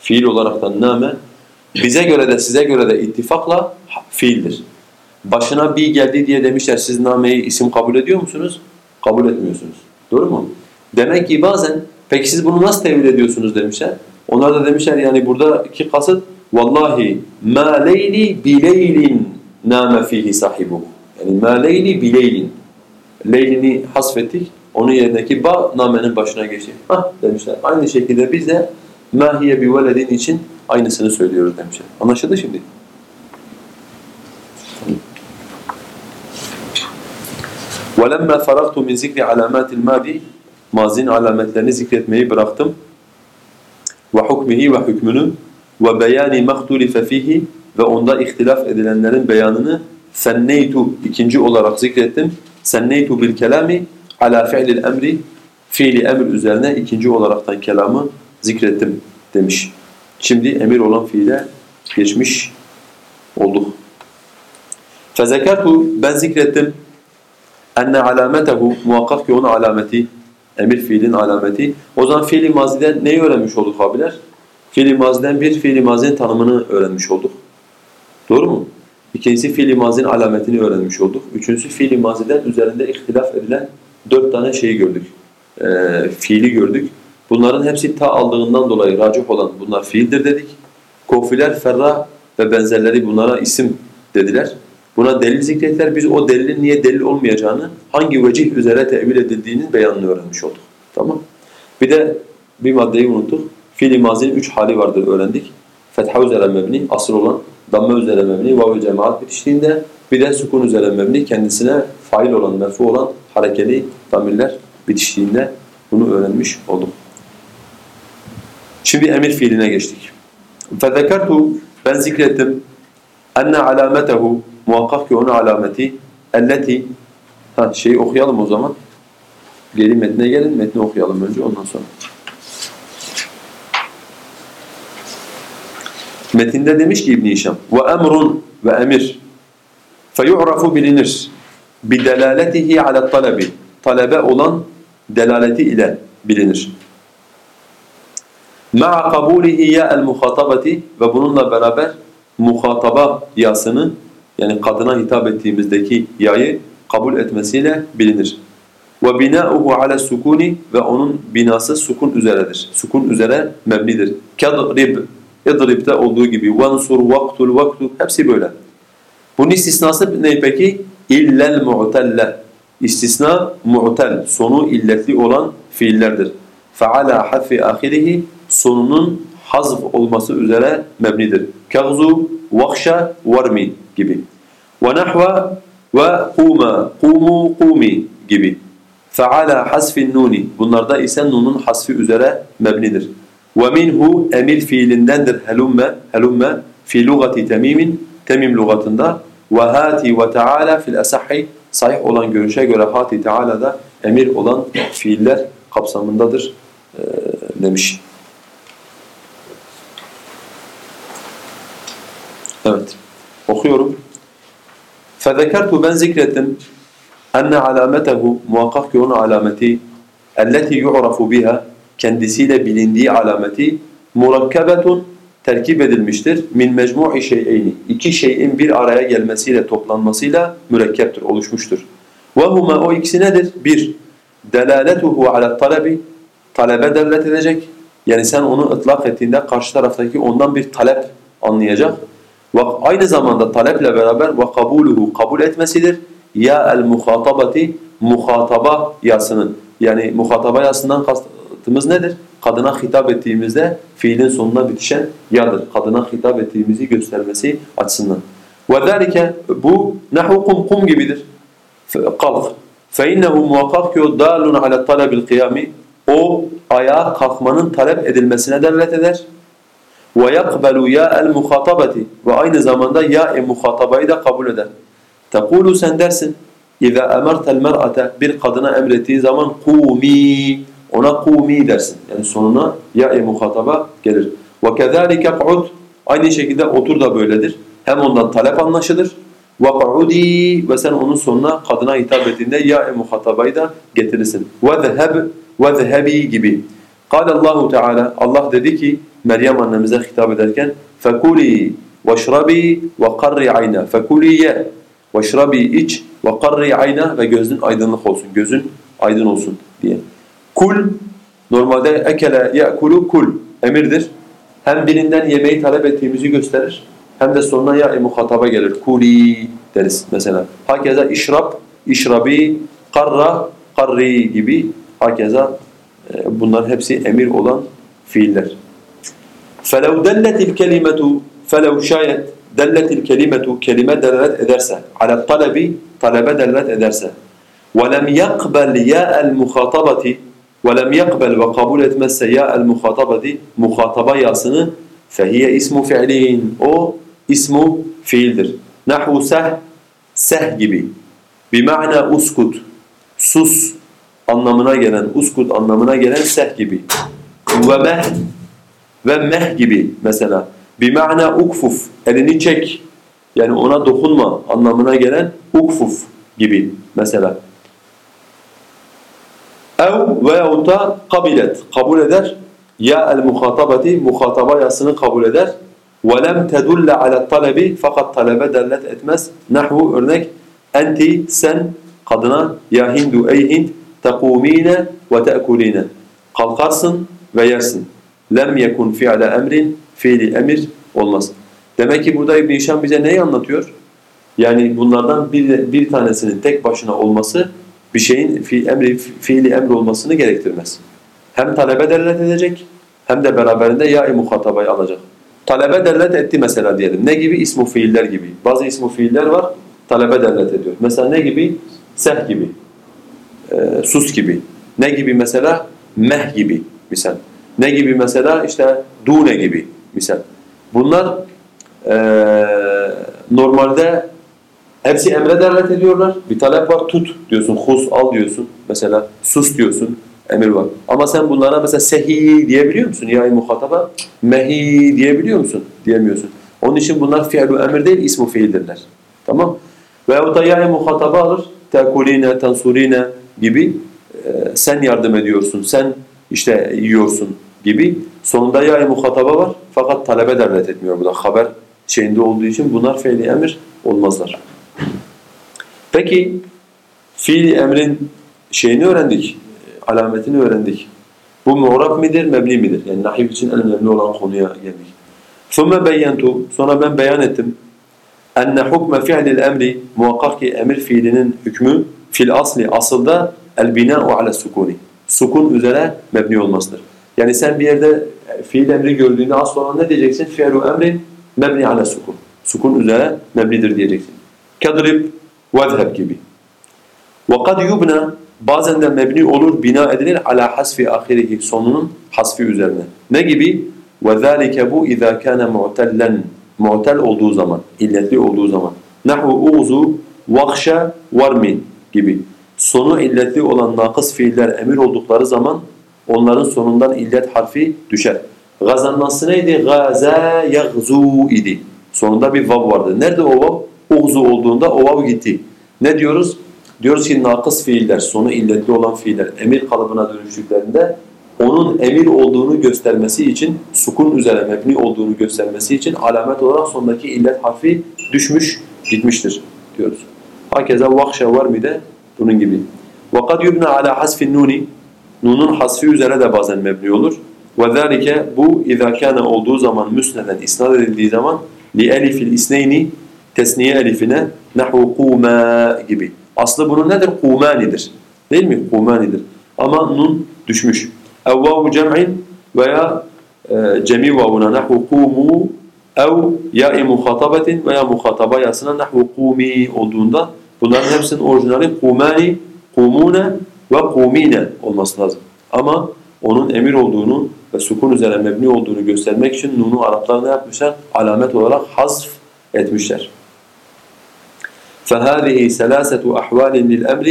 Fiil olaraktan name. Bize göre de size göre de ittifakla fiildir. Başına bir geldi diye demişler siz nameyi isim kabul ediyor musunuz? Kabul etmiyorsunuz. Doğru mu? Demek ki bazen peki siz bunu nasıl tevil ediyorsunuz demişler. Onlar da demişler yani buradaki kasıt vallahi ma leyli bi leylin name fihi sahibu. Yani ma leyli bi leylin. Leylini hasfettik. Onun yerindeki ba namenin başına geçti. Hah demişler. Aynı şekilde biz de ma hiye bi veledin için aynısını söylüyoruz demişler. Anlaşıldı şimdi? وَلَمَّا فَرَغْتُ مِنْ ذِكْرِ عَلَامَاتِ الْمَاضِ Mazin alametlerini zikretmeyi bıraktım ve hukmihi ve hükmünü ve beyani mahtulife fihi ve onda ihtilaf edilenlerin beyanını senneytu ikinci olarak zikrettim. Senneytu bil kelami ala fi'lil emri fiili emir üzerine ikinci olaraktan kelamı zikrettim demiş. Şimdi emir olan fiile geçmiş olduk. Fezekertu ben zikrettim enne alametehu muhakkak ki onun alameti emir fiilin alameti. O zaman fiili maziden neyi öğrenmiş olduk abiler? Fiili maziden bir fiili mazinin tanımını öğrenmiş olduk. Doğru mu? İkincisi fiili mazinin alametini öğrenmiş olduk. Üçüncüsü fiili maziden üzerinde ihtilaf edilen dört tane şeyi gördük. Ee, fiili gördük. Bunların hepsi ta aldığından dolayı racih olan bunlar fiildir dedik. Kofiler, ferra ve benzerleri bunlara isim dediler. Buna delil zikrettiler. Biz o delilin niye delil olmayacağını, hangi vecih üzere tevil edildiğinin beyanını öğrenmiş olduk. Tamam Bir de bir maddeyi unuttuk. Fiil-i mazinin üç hali vardır öğrendik. Fetha üzere mebni, asıl olan, damme üzere mebni, vav cemaat bitiştiğinde bir de sukun üzere mebni, kendisine fail olan, merfu olan harekeli damirler bitiştiğinde bunu öğrenmiş olduk. Şimdi emir fiiline geçtik. فَذَكَرْتُ Ben zikrettim. اَنَّ عَلَامَتَهُ Muhakkak ki onun alameti elleti ha şeyi okuyalım o zaman. Geri metne gelin, metni okuyalım önce ondan sonra. Metinde demiş ki İbn Hişam ve emrun ve emir feyu'rafu bilinir bidelaletihi ala talebi talebe olan delaleti ile bilinir. Kabulihi ya el muhatabati ve bununla beraber muhataba yasını yani kadına hitap ettiğimizdeki yayı kabul etmesiyle bilinir. Ve binauhu ala sukuni ve onun binası sukun üzeredir. Sukun üzere mebnidir. Kadrib idrib'de olduğu gibi vansur vaktul vaktu hepsi böyle. Bunun istisnası ne peki? İllel mu'telle. İstisna mu'tel, sonu illetli olan fiillerdir. Feala hafi ahirihi sonunun hazf olması üzere mebnidir. Kagzu, vakşa, varmi gibi. Ve nahva ve kuma, kumu, kumi gibi. Feala hasfin nuni. Bunlarda ise nunun hasfi üzere mebnidir. Ve minhu emir fiilindendir helumme, helumme fi lugati temimin, temim lugatında ve hati ve taala fil asahhi sahih olan görüşe göre hati taala da emir olan fiiller kapsamındadır e, demiş. Evet. Okuyorum. فَذَكَرْتُ ben zikrettim enne alametehu muhakkak ki onun alameti elleti yu'rafu biha kendisiyle bilindiği alameti murakkabetun terkip edilmiştir min mecmu'i şey'eyni iki şeyin bir araya gelmesiyle toplanmasıyla mürekkeptir oluşmuştur. Ve huma o ikisi nedir? Bir delaletuhu ala talebi talebe delalet edecek. Yani sen onu ıtlak ettiğinde karşı taraftaki ondan bir talep anlayacak. Ve aynı zamanda taleple beraber ve kabuluhu kabul etmesidir. Ya el muhatabati muhataba yasının. Yani muhataba yasından kastımız nedir? Kadına hitap ettiğimizde fiilin sonuna bitişen yadır. Kadına hitap ettiğimizi göstermesi açısından. Zalike bu nahu kum kum gibidir. Kalk. İnnehu muhakkak ki o dalun ala talebil kıyami o ayağa kalkmanın talep edilmesine devlet eder ve yakbelu ya el muhatabati ve aynı zamanda ya e muhatabayı da kabul eder. Tekulu sen dersin İza emertel mer'ate bir kadına emrettiği zaman kumi ona kumi dersin. Yani sonuna ya e muhataba gelir. Ve kezalike qud aynı şekilde otur da böyledir. Hem ondan talep anlaşılır. Ve qudi ve sen onun sonuna kadına hitap ettiğinde ya e muhatabayı da getirirsin. Ve zeheb ve zehebi gibi. Kâle Allahu Teala Allah dedi ki Meryem annemize hitap ederken فَكُلِي وَشْرَبِي وَقَرِّ عَيْنَا فَكُلِي ye وَشْرَبِي iç وَقَرِّ عَيْنَا ve gözün aydınlık olsun, gözün aydın olsun diye. Kul, normalde ekele ye'kulu kul emirdir. Hem birinden yemeği talep ettiğimizi gösterir hem de sonuna ya e muhataba gelir. Kuli deriz mesela. Hakeza işrab, işrabi, karra, karri gibi hakeza e, bunlar hepsi emir olan fiiller. فلو دلت الكلمة فلو شاءت دلت الكلمة كلمة دلالات إدارسة على الطلب طلب دلالات إدارسة ولم يقبل ياء المخاطبة ولم يقبل وقبول مس ياء المخاطبة مخاطبة يا سنة فهي اسم فعلين أو اسم فيلدر نحو سه سهجبي بمعنى أسكت سس anlamına gelen uskut anlamına gelen sehgibi ve mehd ve meh gibi mesela. Bima'na ukfuf, elini çek Yani ona dokunma anlamına gelen ukfuf gibi mesela. Ev veyahut da kabilet, kabul eder. Ya el muhatabati, muhataba yasını kabul eder. وَلَمْ تَدُلَّ عَلَى الطَّلَبِ Fakat talebe dellet etmez. Nahvu örnek, enti sen kadına ya Hindu ey Hind تَقُوم۪ينَ وَتَأْكُل۪ينَ Kalkarsın ve yersin. Lem yekun fi'le emrin, fiili emir olmaz. Demek ki burada İbn Hişam bize neyi anlatıyor? Yani bunlardan bir, bir tanesinin tek başına olması bir şeyin fi, emri, fiili emri olmasını gerektirmez. Hem talebe derlet edecek hem de beraberinde ya-i muhatabayı alacak. Talebe derlet etti mesela diyelim. Ne gibi? İsmu fiiller gibi. Bazı ismu fiiller var, talebe derlet ediyor. Mesela ne gibi? Seh gibi, e, sus gibi. Ne gibi mesela? Meh gibi misal. Ne gibi mesela? İşte dune gibi misal. Bunlar e, normalde hepsi emre derlet ediyorlar. Bir talep var tut diyorsun, hus al diyorsun. Mesela sus diyorsun emir var. Ama sen bunlara mesela sehi diyebiliyor musun? Ya muhataba mehi diyebiliyor musun? Diyemiyorsun. Onun için bunlar fi'lu emir değil, ismu fiildirler. Tamam? Veyahut da ya muhataba alır. Tekuline, tensurine gibi e, sen yardım ediyorsun, sen işte yiyorsun gibi. Sonunda ya muhataba var fakat talebe devlet etmiyor bu da haber şeyinde olduğu için bunlar fiili emir olmazlar. Peki fiili emrin şeyini öğrendik, alametini öğrendik. Bu muğrab midir, mebni midir? Yani nahiv için en önemli olan konuya geldik. ثُمَّ بَيَّنْتُ Sonra ben beyan ettim. اَنَّ حُكْمَ فِعْلِ الْاَمْرِ Muhakkak ki emir fiilinin hükmü fil asli asılda el bina'u ala sukuni. Sukun üzere mebni olmasıdır. Yani sen bir yerde fiil emri gördüğünde asıl olan ne diyeceksin? Fi'lu emrin mebni ala sukun. Sukun üzere mebnidir diyeceksin. Kadrib vezheb gibi. Ve kad yubna bazen de mebni olur, bina edilir ala hasfi ahirihi sonunun hasfi üzerine. Ne gibi? Zalike bu iza kana mu'tellen mu'tel olduğu zaman, illetli olduğu zaman. Nahu uzu vakşa varmi gibi. Sonu illetli olan nakıs fiiller emir oldukları zaman onların sonundan illet harfi düşer. Gazan nasıl neydi? Gaza yagzu idi. Sonunda bir vav vardı. Nerede o vav? Uğzu olduğunda o vav gitti. Ne diyoruz? Diyoruz ki nakıs fiiller, sonu illetli olan fiiller emir kalıbına dönüştüklerinde onun emir olduğunu göstermesi için, sukun üzere mebni olduğunu göstermesi için alamet olarak sondaki illet harfi düşmüş, gitmiştir diyoruz. Hakeza vakşa var mı de bunun gibi. وَقَدْ يُبْنَ عَلَى حَسْفِ النُّونِ Nun'un hasfi üzere de bazen mebni olur. وَذَٰلِكَ Bu اِذَا كَانَ olduğu zaman müsneden, isnad edildiği zaman لِأَلِفِ الْاِسْنَيْنِ Tesniye elifine نَحُوا قُومَا gibi. Aslı bunun nedir? Kumanidir. Değil mi? Kumanidir. Ama nun düşmüş. Evvavu cem'in veya e, cemi vavuna nahvu kumu ev ya-i muhatabetin veya muhataba yasına nahvu kumi olduğunda bunların hepsinin orijinali kumani, kumune ve kumine olması lazım. Ama onun emir olduğunu ve sukun üzerine mebni olduğunu göstermek için nunu Araplar ne yapmışlar? Alamet olarak hazf etmişler. فهذه ثلاثة أحوال للأمر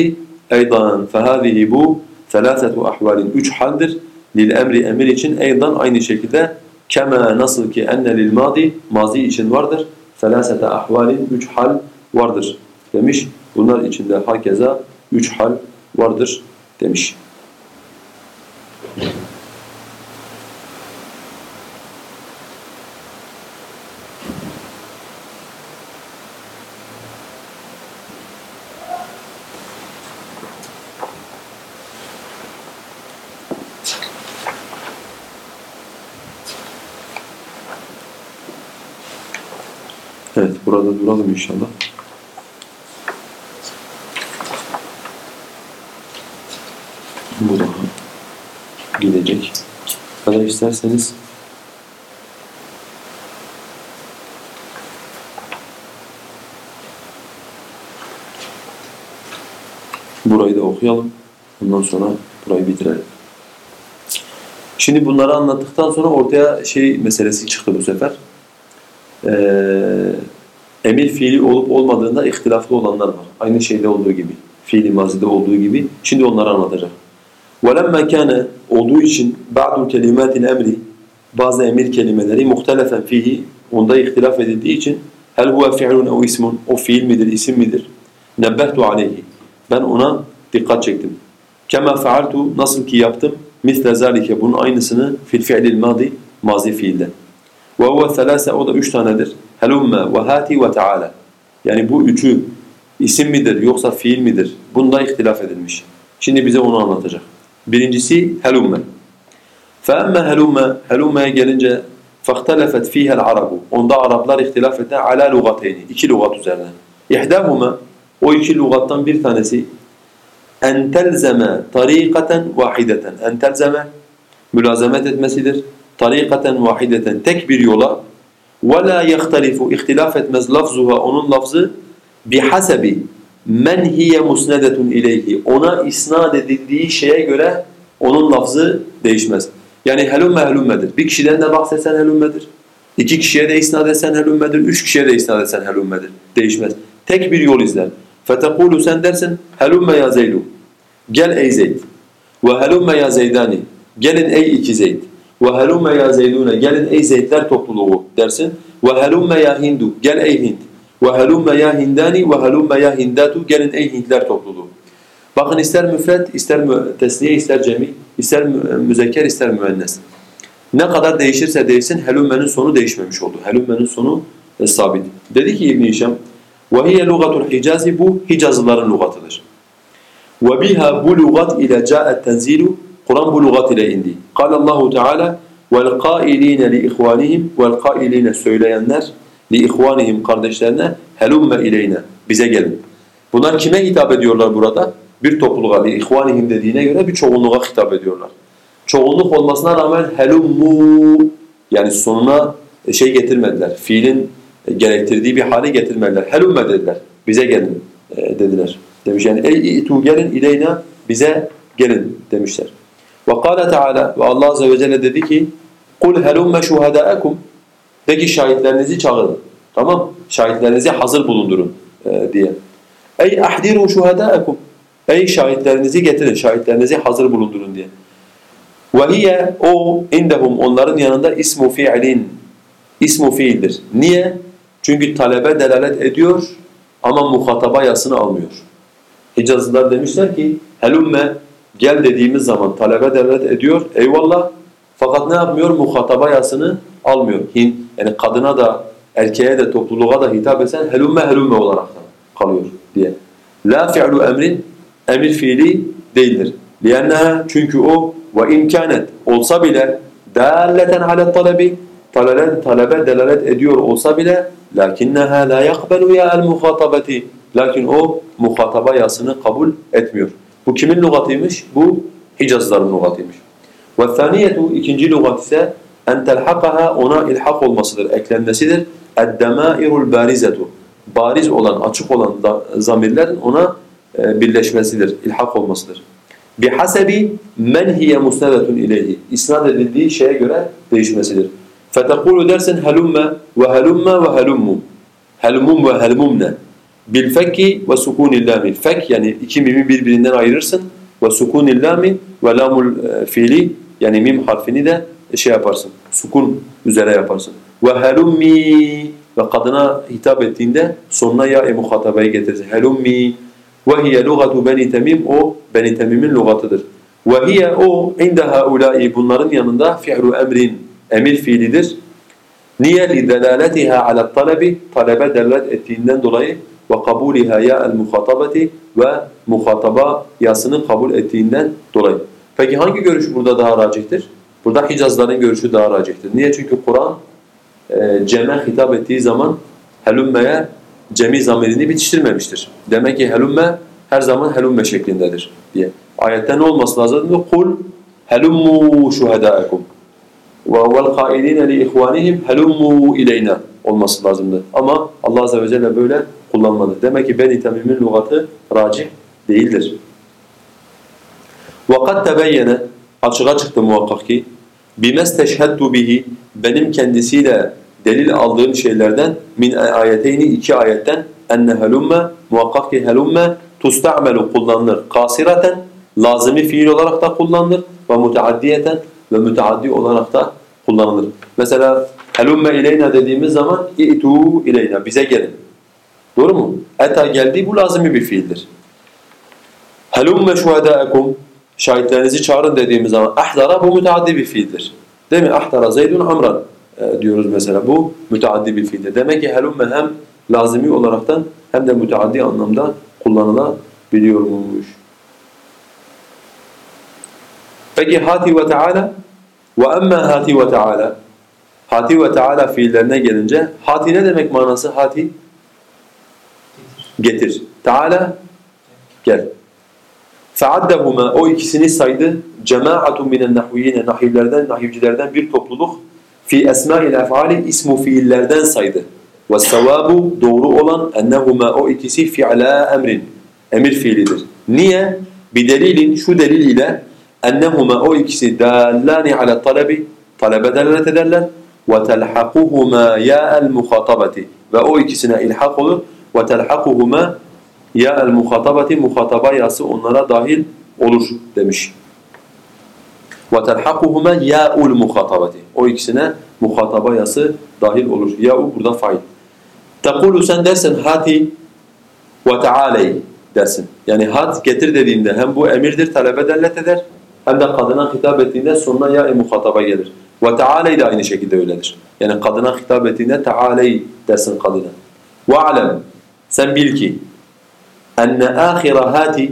أيضا فهذه bu ثلاثة أحوال üç haldir lil emri emir için eydan aynı şekilde kema nasıl ki enne lil madi mazi için vardır felasete ahvalin üç hal vardır demiş. Bunlar içinde hakeza üç hal vardır demiş. Evet, burada duralım inşallah. Bu daha gidecek. Kadar isterseniz burayı da okuyalım. Ondan sonra burayı bitirelim. Şimdi bunları anlattıktan sonra ortaya şey meselesi çıktı bu sefer e, emir fiili olup olmadığında ihtilaflı olanlar var. Aynı şeyde olduğu gibi, fiili mazide olduğu gibi. Şimdi onları anlatacak. وَلَمَّا كَانَ olduğu için بَعْدُ كَلِمَاتِ emri bazı emir kelimeleri muhtelefen fihi onda ihtilaf edildiği için Hel huve fi'lun ev ismun? O fiil midir, isim midir? Nebbehtu aleyhi. Ben ona dikkat çektim. Kema fealtu nasıl ki yaptım? Misle zalike bunun aynısını fil fi'lil madi mazi fiilde. Ve huve thelâse o da üç tanedir. Helumme ve hati ve teala. Yani bu üçü isim midir yoksa fiil midir? Bunda ihtilaf edilmiş. Şimdi bize onu anlatacak. Birincisi helumme. فَأَمَّا هَلُمَّ Helumme'ye gelince فَاخْتَلَفَتْ ف۪يهَا الْعَرَبُ Onda Araplar ihtilaf etti عَلَى لُغَتَيْنِ İki lügat üzerine. اِحْدَاهُمَا O iki lügattan bir tanesi en telzeme tarikaten vahideten. En telzeme mülazemet etmesidir. Tarikaten vahideten tek bir yola la yahtalifu ihtilaf etmez lafzuha onun lafzı bihasebi men hiye musnedetun ileyhi ona isnat edildiği şeye göre onun lafzı değişmez. Yani helümme helümmedir. Bir kişiden de bahsetsen helümmedir. İki kişiye de isnat etsen helümmedir. Üç kişiye de isnat etsen helümmedir. Değişmez. Tek bir yol izler. Fetekulu sen dersin helümme ya zeylu. Gel ey zeyd. Ve helümme ya zeydani. Gelin ey iki zeyd. Ve helümme ya zeydune. Gelin ey zeydler topluluğu dersin. Ve helümme ya hindu. Gel ey hind. Ve helümme ya Hindani ve helümme ya Hindatu. Gelin ey Hintler topluluğu. Bakın ister müfret, ister tesniye, ister cemi, ister müzekker, ister müennes. Ne kadar değişirse değişsin helümmenin sonu değişmemiş oldu. Helümmenin sonu e, sabit. Dedi ki İbn-i Hişam, وَهِيَ لُغَةُ الْحِجَازِ Bu Hicazlıların lügatıdır. وَبِهَا bu lügat ile جَاءَ التَّنْزِيلُ Kur'an bu lügat ile indi. قال الله Teala وَالْقَائِلِينَ لِإِخْوَانِهِمْ وَالْقَائِلِينَ söyleyenler لِإِخْوَانِهِمْ kardeşlerine helümme ileyne bize gelin. Bunlar kime hitap ediyorlar burada? Bir topluluğa لِإِخْوَانِهِمْ dediğine göre bir çoğunluğa hitap ediyorlar. Çoğunluk olmasına rağmen helummu yani sonuna şey getirmediler. Fiilin gerektirdiği bir hale getirmediler. Helumme dediler. Bize gelin e, dediler. Demiş yani ey itu gelin ileyna bize gelin demişler. Ve kâle Teala ve Allah Azze ve Celle dedi ki kul helumme şuhedâekum Peki şahitlerinizi çağırın. Tamam Şahitlerinizi hazır bulundurun e, diye. Ey ahdiru şuhadâekum. Ey şahitlerinizi getirin. Şahitlerinizi hazır bulundurun diye. Ve hiye o indehum onların yanında ismu fiilin. İsmu fiildir. Niye? Çünkü talebe delalet ediyor ama muhataba yasını almıyor. Hicazlılar demişler ki helumme gel dediğimiz zaman talebe delalet ediyor. Eyvallah fakat ne yapmıyor? Muhataba yasını almıyor. Hin, yani kadına da erkeğe de topluluğa da hitap etsen helümme helümme olarak kalıyor diye. La fi'lu emrin emir fiili değildir. لِيَنَّهَا Çünkü o ve imkanet olsa bile dalleten ala talebi talebe, talebe delalet ediyor olsa bile lakinneha la yakbelu ya el muhatabati lakin o muhataba yasını kabul etmiyor. Bu kimin lügatıymış? Bu Hicazların lügatıymış. Ve thaniyetu ikinci lügat ise en telhakaha ona ilhak olmasıdır, eklenmesidir. Eddemairul barizetu bariz olan, açık olan zamirlerin ona e, birleşmesidir, ilhak olmasıdır. Bihasebi men hiye musnedetun ileyhi. İsnad edildiği şeye göre değişmesidir. Fetekulu dersin helumme ve helumme ve helummu. Helmum ve helmumne. Bil fekki ve sukunil lami. Fek yani iki mimi birbirinden ayırırsın ve sukunil lami ve lamul e, fiili yani mim harfini de şey yaparsın. Sukun üzere yaparsın. Ve helummi ve kadına hitap ettiğinde sonuna ya e muhatabeyi getirirsin. Helummi ve hiye lugatu beni temim o beni temimin lugatıdır. Ve hiye o inde haulâi bunların yanında fi'lu emrin emir fiilidir. Niye li delaletiha ala talebi talebe delalet ettiğinden dolayı ve kabuliha ya el muhatabati ve muhataba yasını kabul ettiğinden dolayı. Peki hangi görüş burada daha racihtir? Burada Hicazların görüşü daha racihtir. Niye? Çünkü Kur'an e, ceme hitap ettiği zaman helümmeye cemi zamirini bitiştirmemiştir. Demek ki helümme her zaman helümme şeklindedir diye. Ayette ne olması lazım? Kul helummu şuhedâekum ve vel kâilîne li ihvânihim helummu ileyna olması lazımdı. Ama Allah Azze ve Celle böyle kullanmadı. Demek ki Beni Temim'in lügatı racih değildir. وَقَدْ تَبَيَّنَ Açığa çıktı muhakkak ki بِمَسْتَشْهَدْتُ bihi Benim kendisiyle delil aldığım şeylerden min ayeteyni iki ayetten enne helumme muhakkak ki helumme tusta'melu kullanılır kasiraten lazimi fiil olarak da kullanılır ve müteaddiyeten ve müteaddi olarak da kullanılır. Mesela Helümme ileyna dediğimiz zaman i'tu ileyna bize gelin. Doğru mu? Eta geldi bu lazımi bir fiildir. Helümme şuhedâekum şahitlerinizi çağırın dediğimiz zaman ahdara bu müteaddi bir fiildir. Değil mi? Ahdara zeydun amran e, diyoruz mesela. Bu müteaddi bir fiildir. Demek ki helümme hem lazimi olaraktan hem de müteaddi anlamda kullanılabiliyormuş. Peki hati ve teala ve emmâ hati ve teala hati ve teala fiillerine gelince hati ne demek manası hati? Getir. Teala gel. فَعَدَّهُمَا O ikisini saydı. جَمَاعَةٌ مِنَ النَّحْوِيِّينَ Nahivlerden, nahivcilerden bir topluluk. fi esmâ ile efali ismu fiillerden saydı. وَالسَّوَابُ Doğru olan ennehuma o ikisi fi'lâ emrin. Emir fiilidir. Niye? Bir delilin, şu delil ile ennehuma o ikisi dâllâni ala talebi talebe delalet ederler. وَتَلْحَقُهُمَا يَا الْمُخَاطَبَةِ Ve o ikisine ilhak olur. وَتَلْحَقُهُمَا ya el muhatabati muhataba yası onlara dahil olur demiş. Ve terhakuhuma ya'ul muhatabati. O ikisine muhataba yası dahil olur. Ya'u burada fail. Tekulu sen dersin hati ve ta'aley dersin. Yani hat getir dediğinde hem bu emirdir talebe dellet eder hem de kadına hitap ettiğinde sonuna ya muhataba gelir. Ve ta'aley de aynı şekilde öyledir. Yani kadına hitap ettiğinde ta'aley dersin kadına. Ve alem sen bil ki enne ahira hati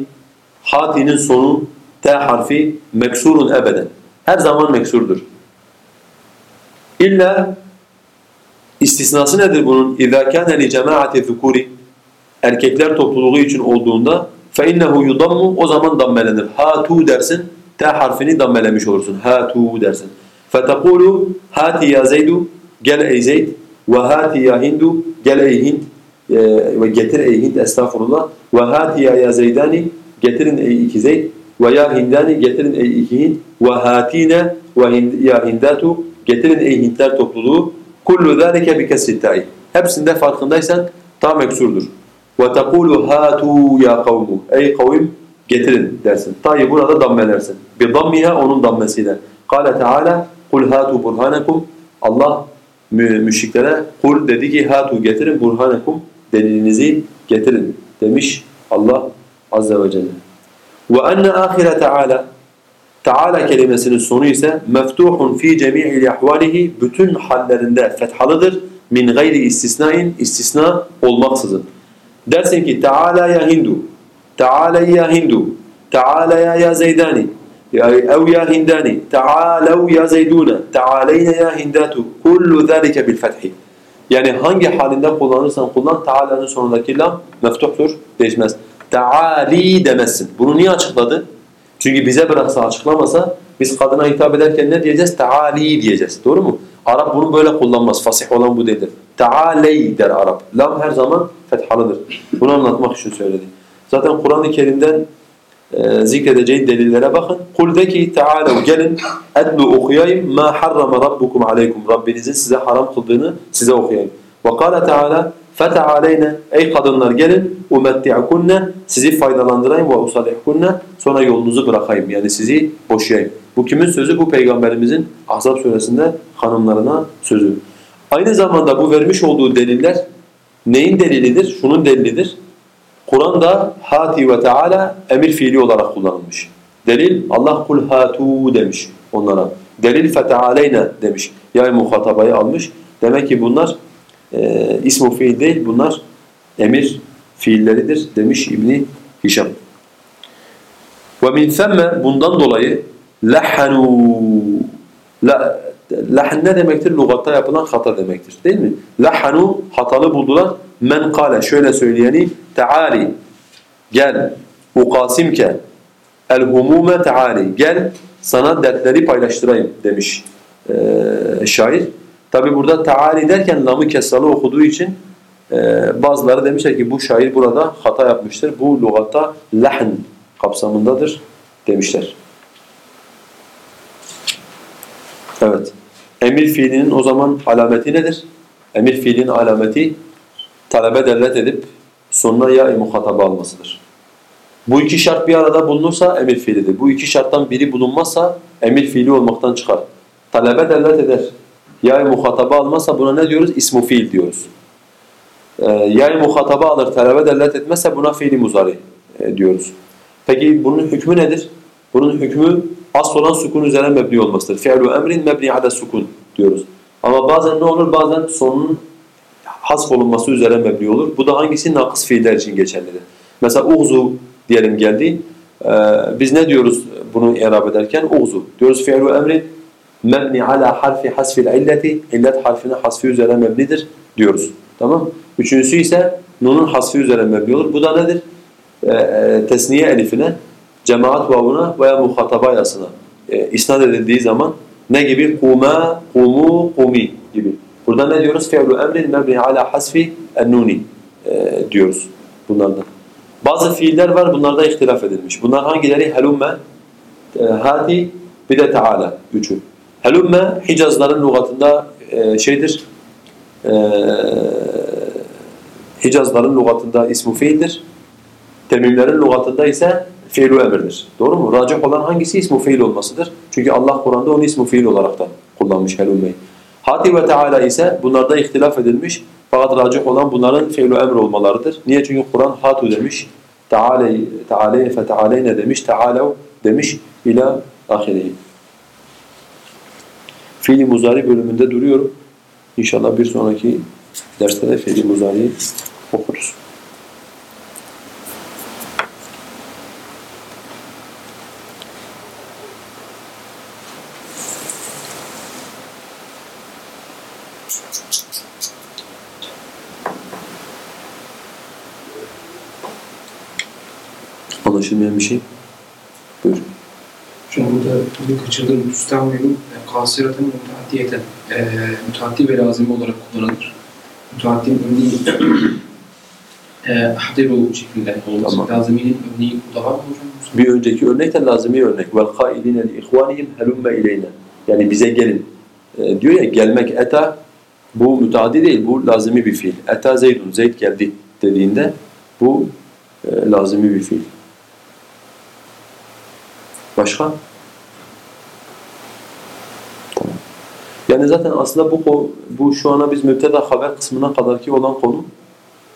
hatinin sonu t harfi meksurun ebeden. Her zaman meksurdur. İlla istisnası nedir bunun? İza kana li cemaati zukuri erkekler topluluğu için olduğunda fe innehu yudammu o zaman dammelenir. Hatu dersin t harfini dammelemiş olursun. Hatu dersin. Fetekulu hati ya zeydu gel ey zeyd ve hati ya hindu gel ey hind ve getir ey Hind estağfurullah. Ve hatiya ya Zeydani getirin ey iki Zeyd. Ve ya Hindani getirin ey iki Hind. Ve hatine ve hind, ya Hindatu getirin ey Hintler topluluğu. Kullu zâlike bi kesrittâi. Hepsinde farkındaysan tam eksurdur. Ve tekulu hatu ya kavmu. Ey kavim getirin dersin. Ta'yı burada dammelersin. Bi dammiha onun dammesiyle. Kâle Teala kul hatu burhanakum Allah müşriklere kul dedi ki hatu getirin burhanakum delilinizi getirin demiş Allah azze ve celle. Ve enne ahire Teala Teala kelimesinin sonu ise meftuhun fi cemi'i ahvalihi bütün hallerinde fethalıdır. Min gayri istisnain istisna olmaksızın. Dersin ki Teala ya Hindu, Teala ya Hindu, Teala ya ya Zeydani, ev ya Hindani, Teala ya Zeyduna, Tealeyne ya Hindatu. Kullu zâlike bil fethi. Yani hangi halinde kullanırsan kullan Teala'nın sonundaki lam meftuhtur, değişmez. Teali demezsin. Bunu niye açıkladı? Çünkü bize bıraksa açıklamasa biz kadına hitap ederken ne diyeceğiz? Teali diyeceğiz. Doğru mu? Arap bunu böyle kullanmaz. Fasih olan bu değildir. Tealey der Arap. Lam her zaman fethalıdır. Bunu anlatmak için söyledi. Zaten Kur'an-ı Kerim'den e, zikredeceği delillere bakın. Kul de ki Teala gelin edlu okuyayım ma harrama rabbukum aleykum. Rabbinizin size haram kıldığını size okuyayım. Ve kâle Teala fetaaleyne ey kadınlar gelin umetti'kunne sizi faydalandırayım ve usalihkunne sonra yolunuzu bırakayım yani sizi boşayayım. Bu kimin sözü? Bu peygamberimizin Ahzab suresinde hanımlarına sözü. Aynı zamanda bu vermiş olduğu deliller neyin delilidir? Şunun delilidir. Kur'an'da hati ve teala emir fiili olarak kullanılmış. Delil Allah kul hatu demiş onlara. Delil fetealeyne demiş. Yani muhatabayı almış. Demek ki bunlar e, ismu fiil değil bunlar emir fiilleridir demiş İbni Hişam. Ve min bundan dolayı lahanu la, lahn ne demektir? Lugatta yapılan hata demektir. Değil mi? Lahanu hatalı buldular. Men kale şöyle söyleyeni taali gel ukasimke el humume taali gel sana dertleri paylaştırayım demiş ee, şair. Tabi burada taali derken lamı kesalı okuduğu için e, bazıları demişler ki bu şair burada hata yapmıştır. Bu lügatta lahn kapsamındadır demişler. Evet. Emir fiilinin o zaman alameti nedir? Emir fiilinin alameti talebe devlet edip sonuna ya muhataba almasıdır. Bu iki şart bir arada bulunursa emir fiilidir. Bu iki şarttan biri bulunmazsa emir fiili olmaktan çıkar. Talebe devlet eder. yay muhataba almazsa buna ne diyoruz? İsmu fiil diyoruz. Ee, yay muhataba alır, talebe delalet etmezse buna fiili muzari e, diyoruz. Peki bunun hükmü nedir? Bunun hükmü asıl olan sukun üzerine mebni olmasıdır. Fi'lu emrin mebni ala sukun diyoruz. Ama bazen ne olur? Bazen sonun hasf olunması üzerine mebni olur. Bu da hangisi? Nakıs fiiller için geçerlidir. Mesela uğzu diyelim geldi. Ee, biz ne diyoruz bunu irab ederken? Uğzu. Diyoruz fi'lu emrin mebni ala harfi hasfil illeti. İllet harfine hasfi üzerine mebnidir diyoruz. Tamam Üçüncüsü ise nunun hasfi üzerine mebni olur. Bu da nedir? Ee, tesniye elifine, cemaat vavuna veya muhataba yasına e, isnat edildiği zaman ne gibi? Kuma, kumu, kumi gibi. Burada ne diyoruz? Fi'lu emrin mebni ala hasfi en-nuni e, diyoruz bunlardan. Bazı fiiller var bunlarda ihtilaf edilmiş. Bunlar hangileri? Helumme, e, hati, bir de taala. Üçü. Helumme Hicazların lügatında e, şeydir. E, Hicazların lügatında ismu fiildir. Temimlerin lügatında ise fiilu emirdir. Doğru mu? Racih olan hangisi ismu fiil olmasıdır? Çünkü Allah Kur'an'da onu ismu fiil olarak da kullanmış helummeyi. Hati ve Teala ise bunlarda ihtilaf edilmiş. Fakat racih olan bunların fiilu emr olmalarıdır. Niye? Çünkü Kur'an hatu demiş. Tealey, tealeyne fe tealeyne demiş. Tealev demiş. İlâ ahireyi. Fiili muzari bölümünde duruyorum. İnşallah bir sonraki derste de fiili muzariyi okuruz. Anlaşılmayan bir şey. Buyur. Hocam burada bunu kaçırdığım müstahmelin kasiraten müteaddiyeten e, müteaddi ve lazım olarak kullanılır. Müteaddi örneği e, ahdiru şeklinde olması. Tamam. Lazıminin örneği var mı hocam? Bir önceki örnek de lazimi örnek. Vel kailine li ihvanihim helumme ileyne. Yani bize gelin. E, diyor ya gelmek eta bu müteaddi değil. Bu lazimi bir fiil. Eta Zeydun. Zeyd geldi dediğinde bu e, lazimi bir fiil. Başka? Tamam. Yani zaten aslında bu bu şu ana biz mübteda haber kısmına kadarki olan konu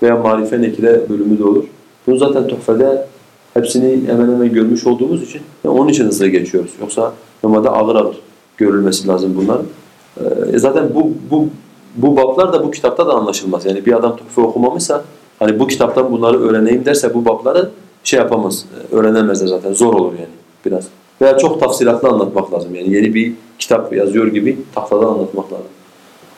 veya marife nekile bölümü de olur. Bunu zaten tuhfede hepsini hemen hemen görmüş olduğumuz için ve onun için hızlı geçiyoruz. Yoksa normalde ağır ağır görülmesi lazım bunların. Ee, zaten bu bu bu bablar da bu kitapta da anlaşılmaz. Yani bir adam tuhfe okumamışsa hani bu kitaptan bunları öğreneyim derse bu babları şey yapamaz, e, öğrenemezler zaten. Zor olur yani biraz. Veya çok tafsilatlı anlatmak lazım. Yani yeni bir kitap yazıyor gibi tahtada anlatmak lazım.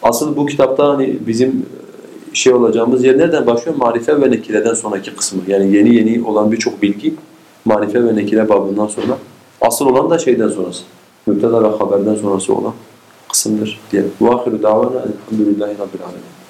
Asıl bu kitapta hani bizim e, şey olacağımız yer nereden başlıyor? Marife ve nekileden sonraki kısmı. Yani yeni yeni olan birçok bilgi marife ve nekile babından sonra. Asıl olan da şeyden sonrası. Mübteda ve haberden sonrası olan kısımdır diye. Ve ahiru davana elhamdülillahi rabbil alemin.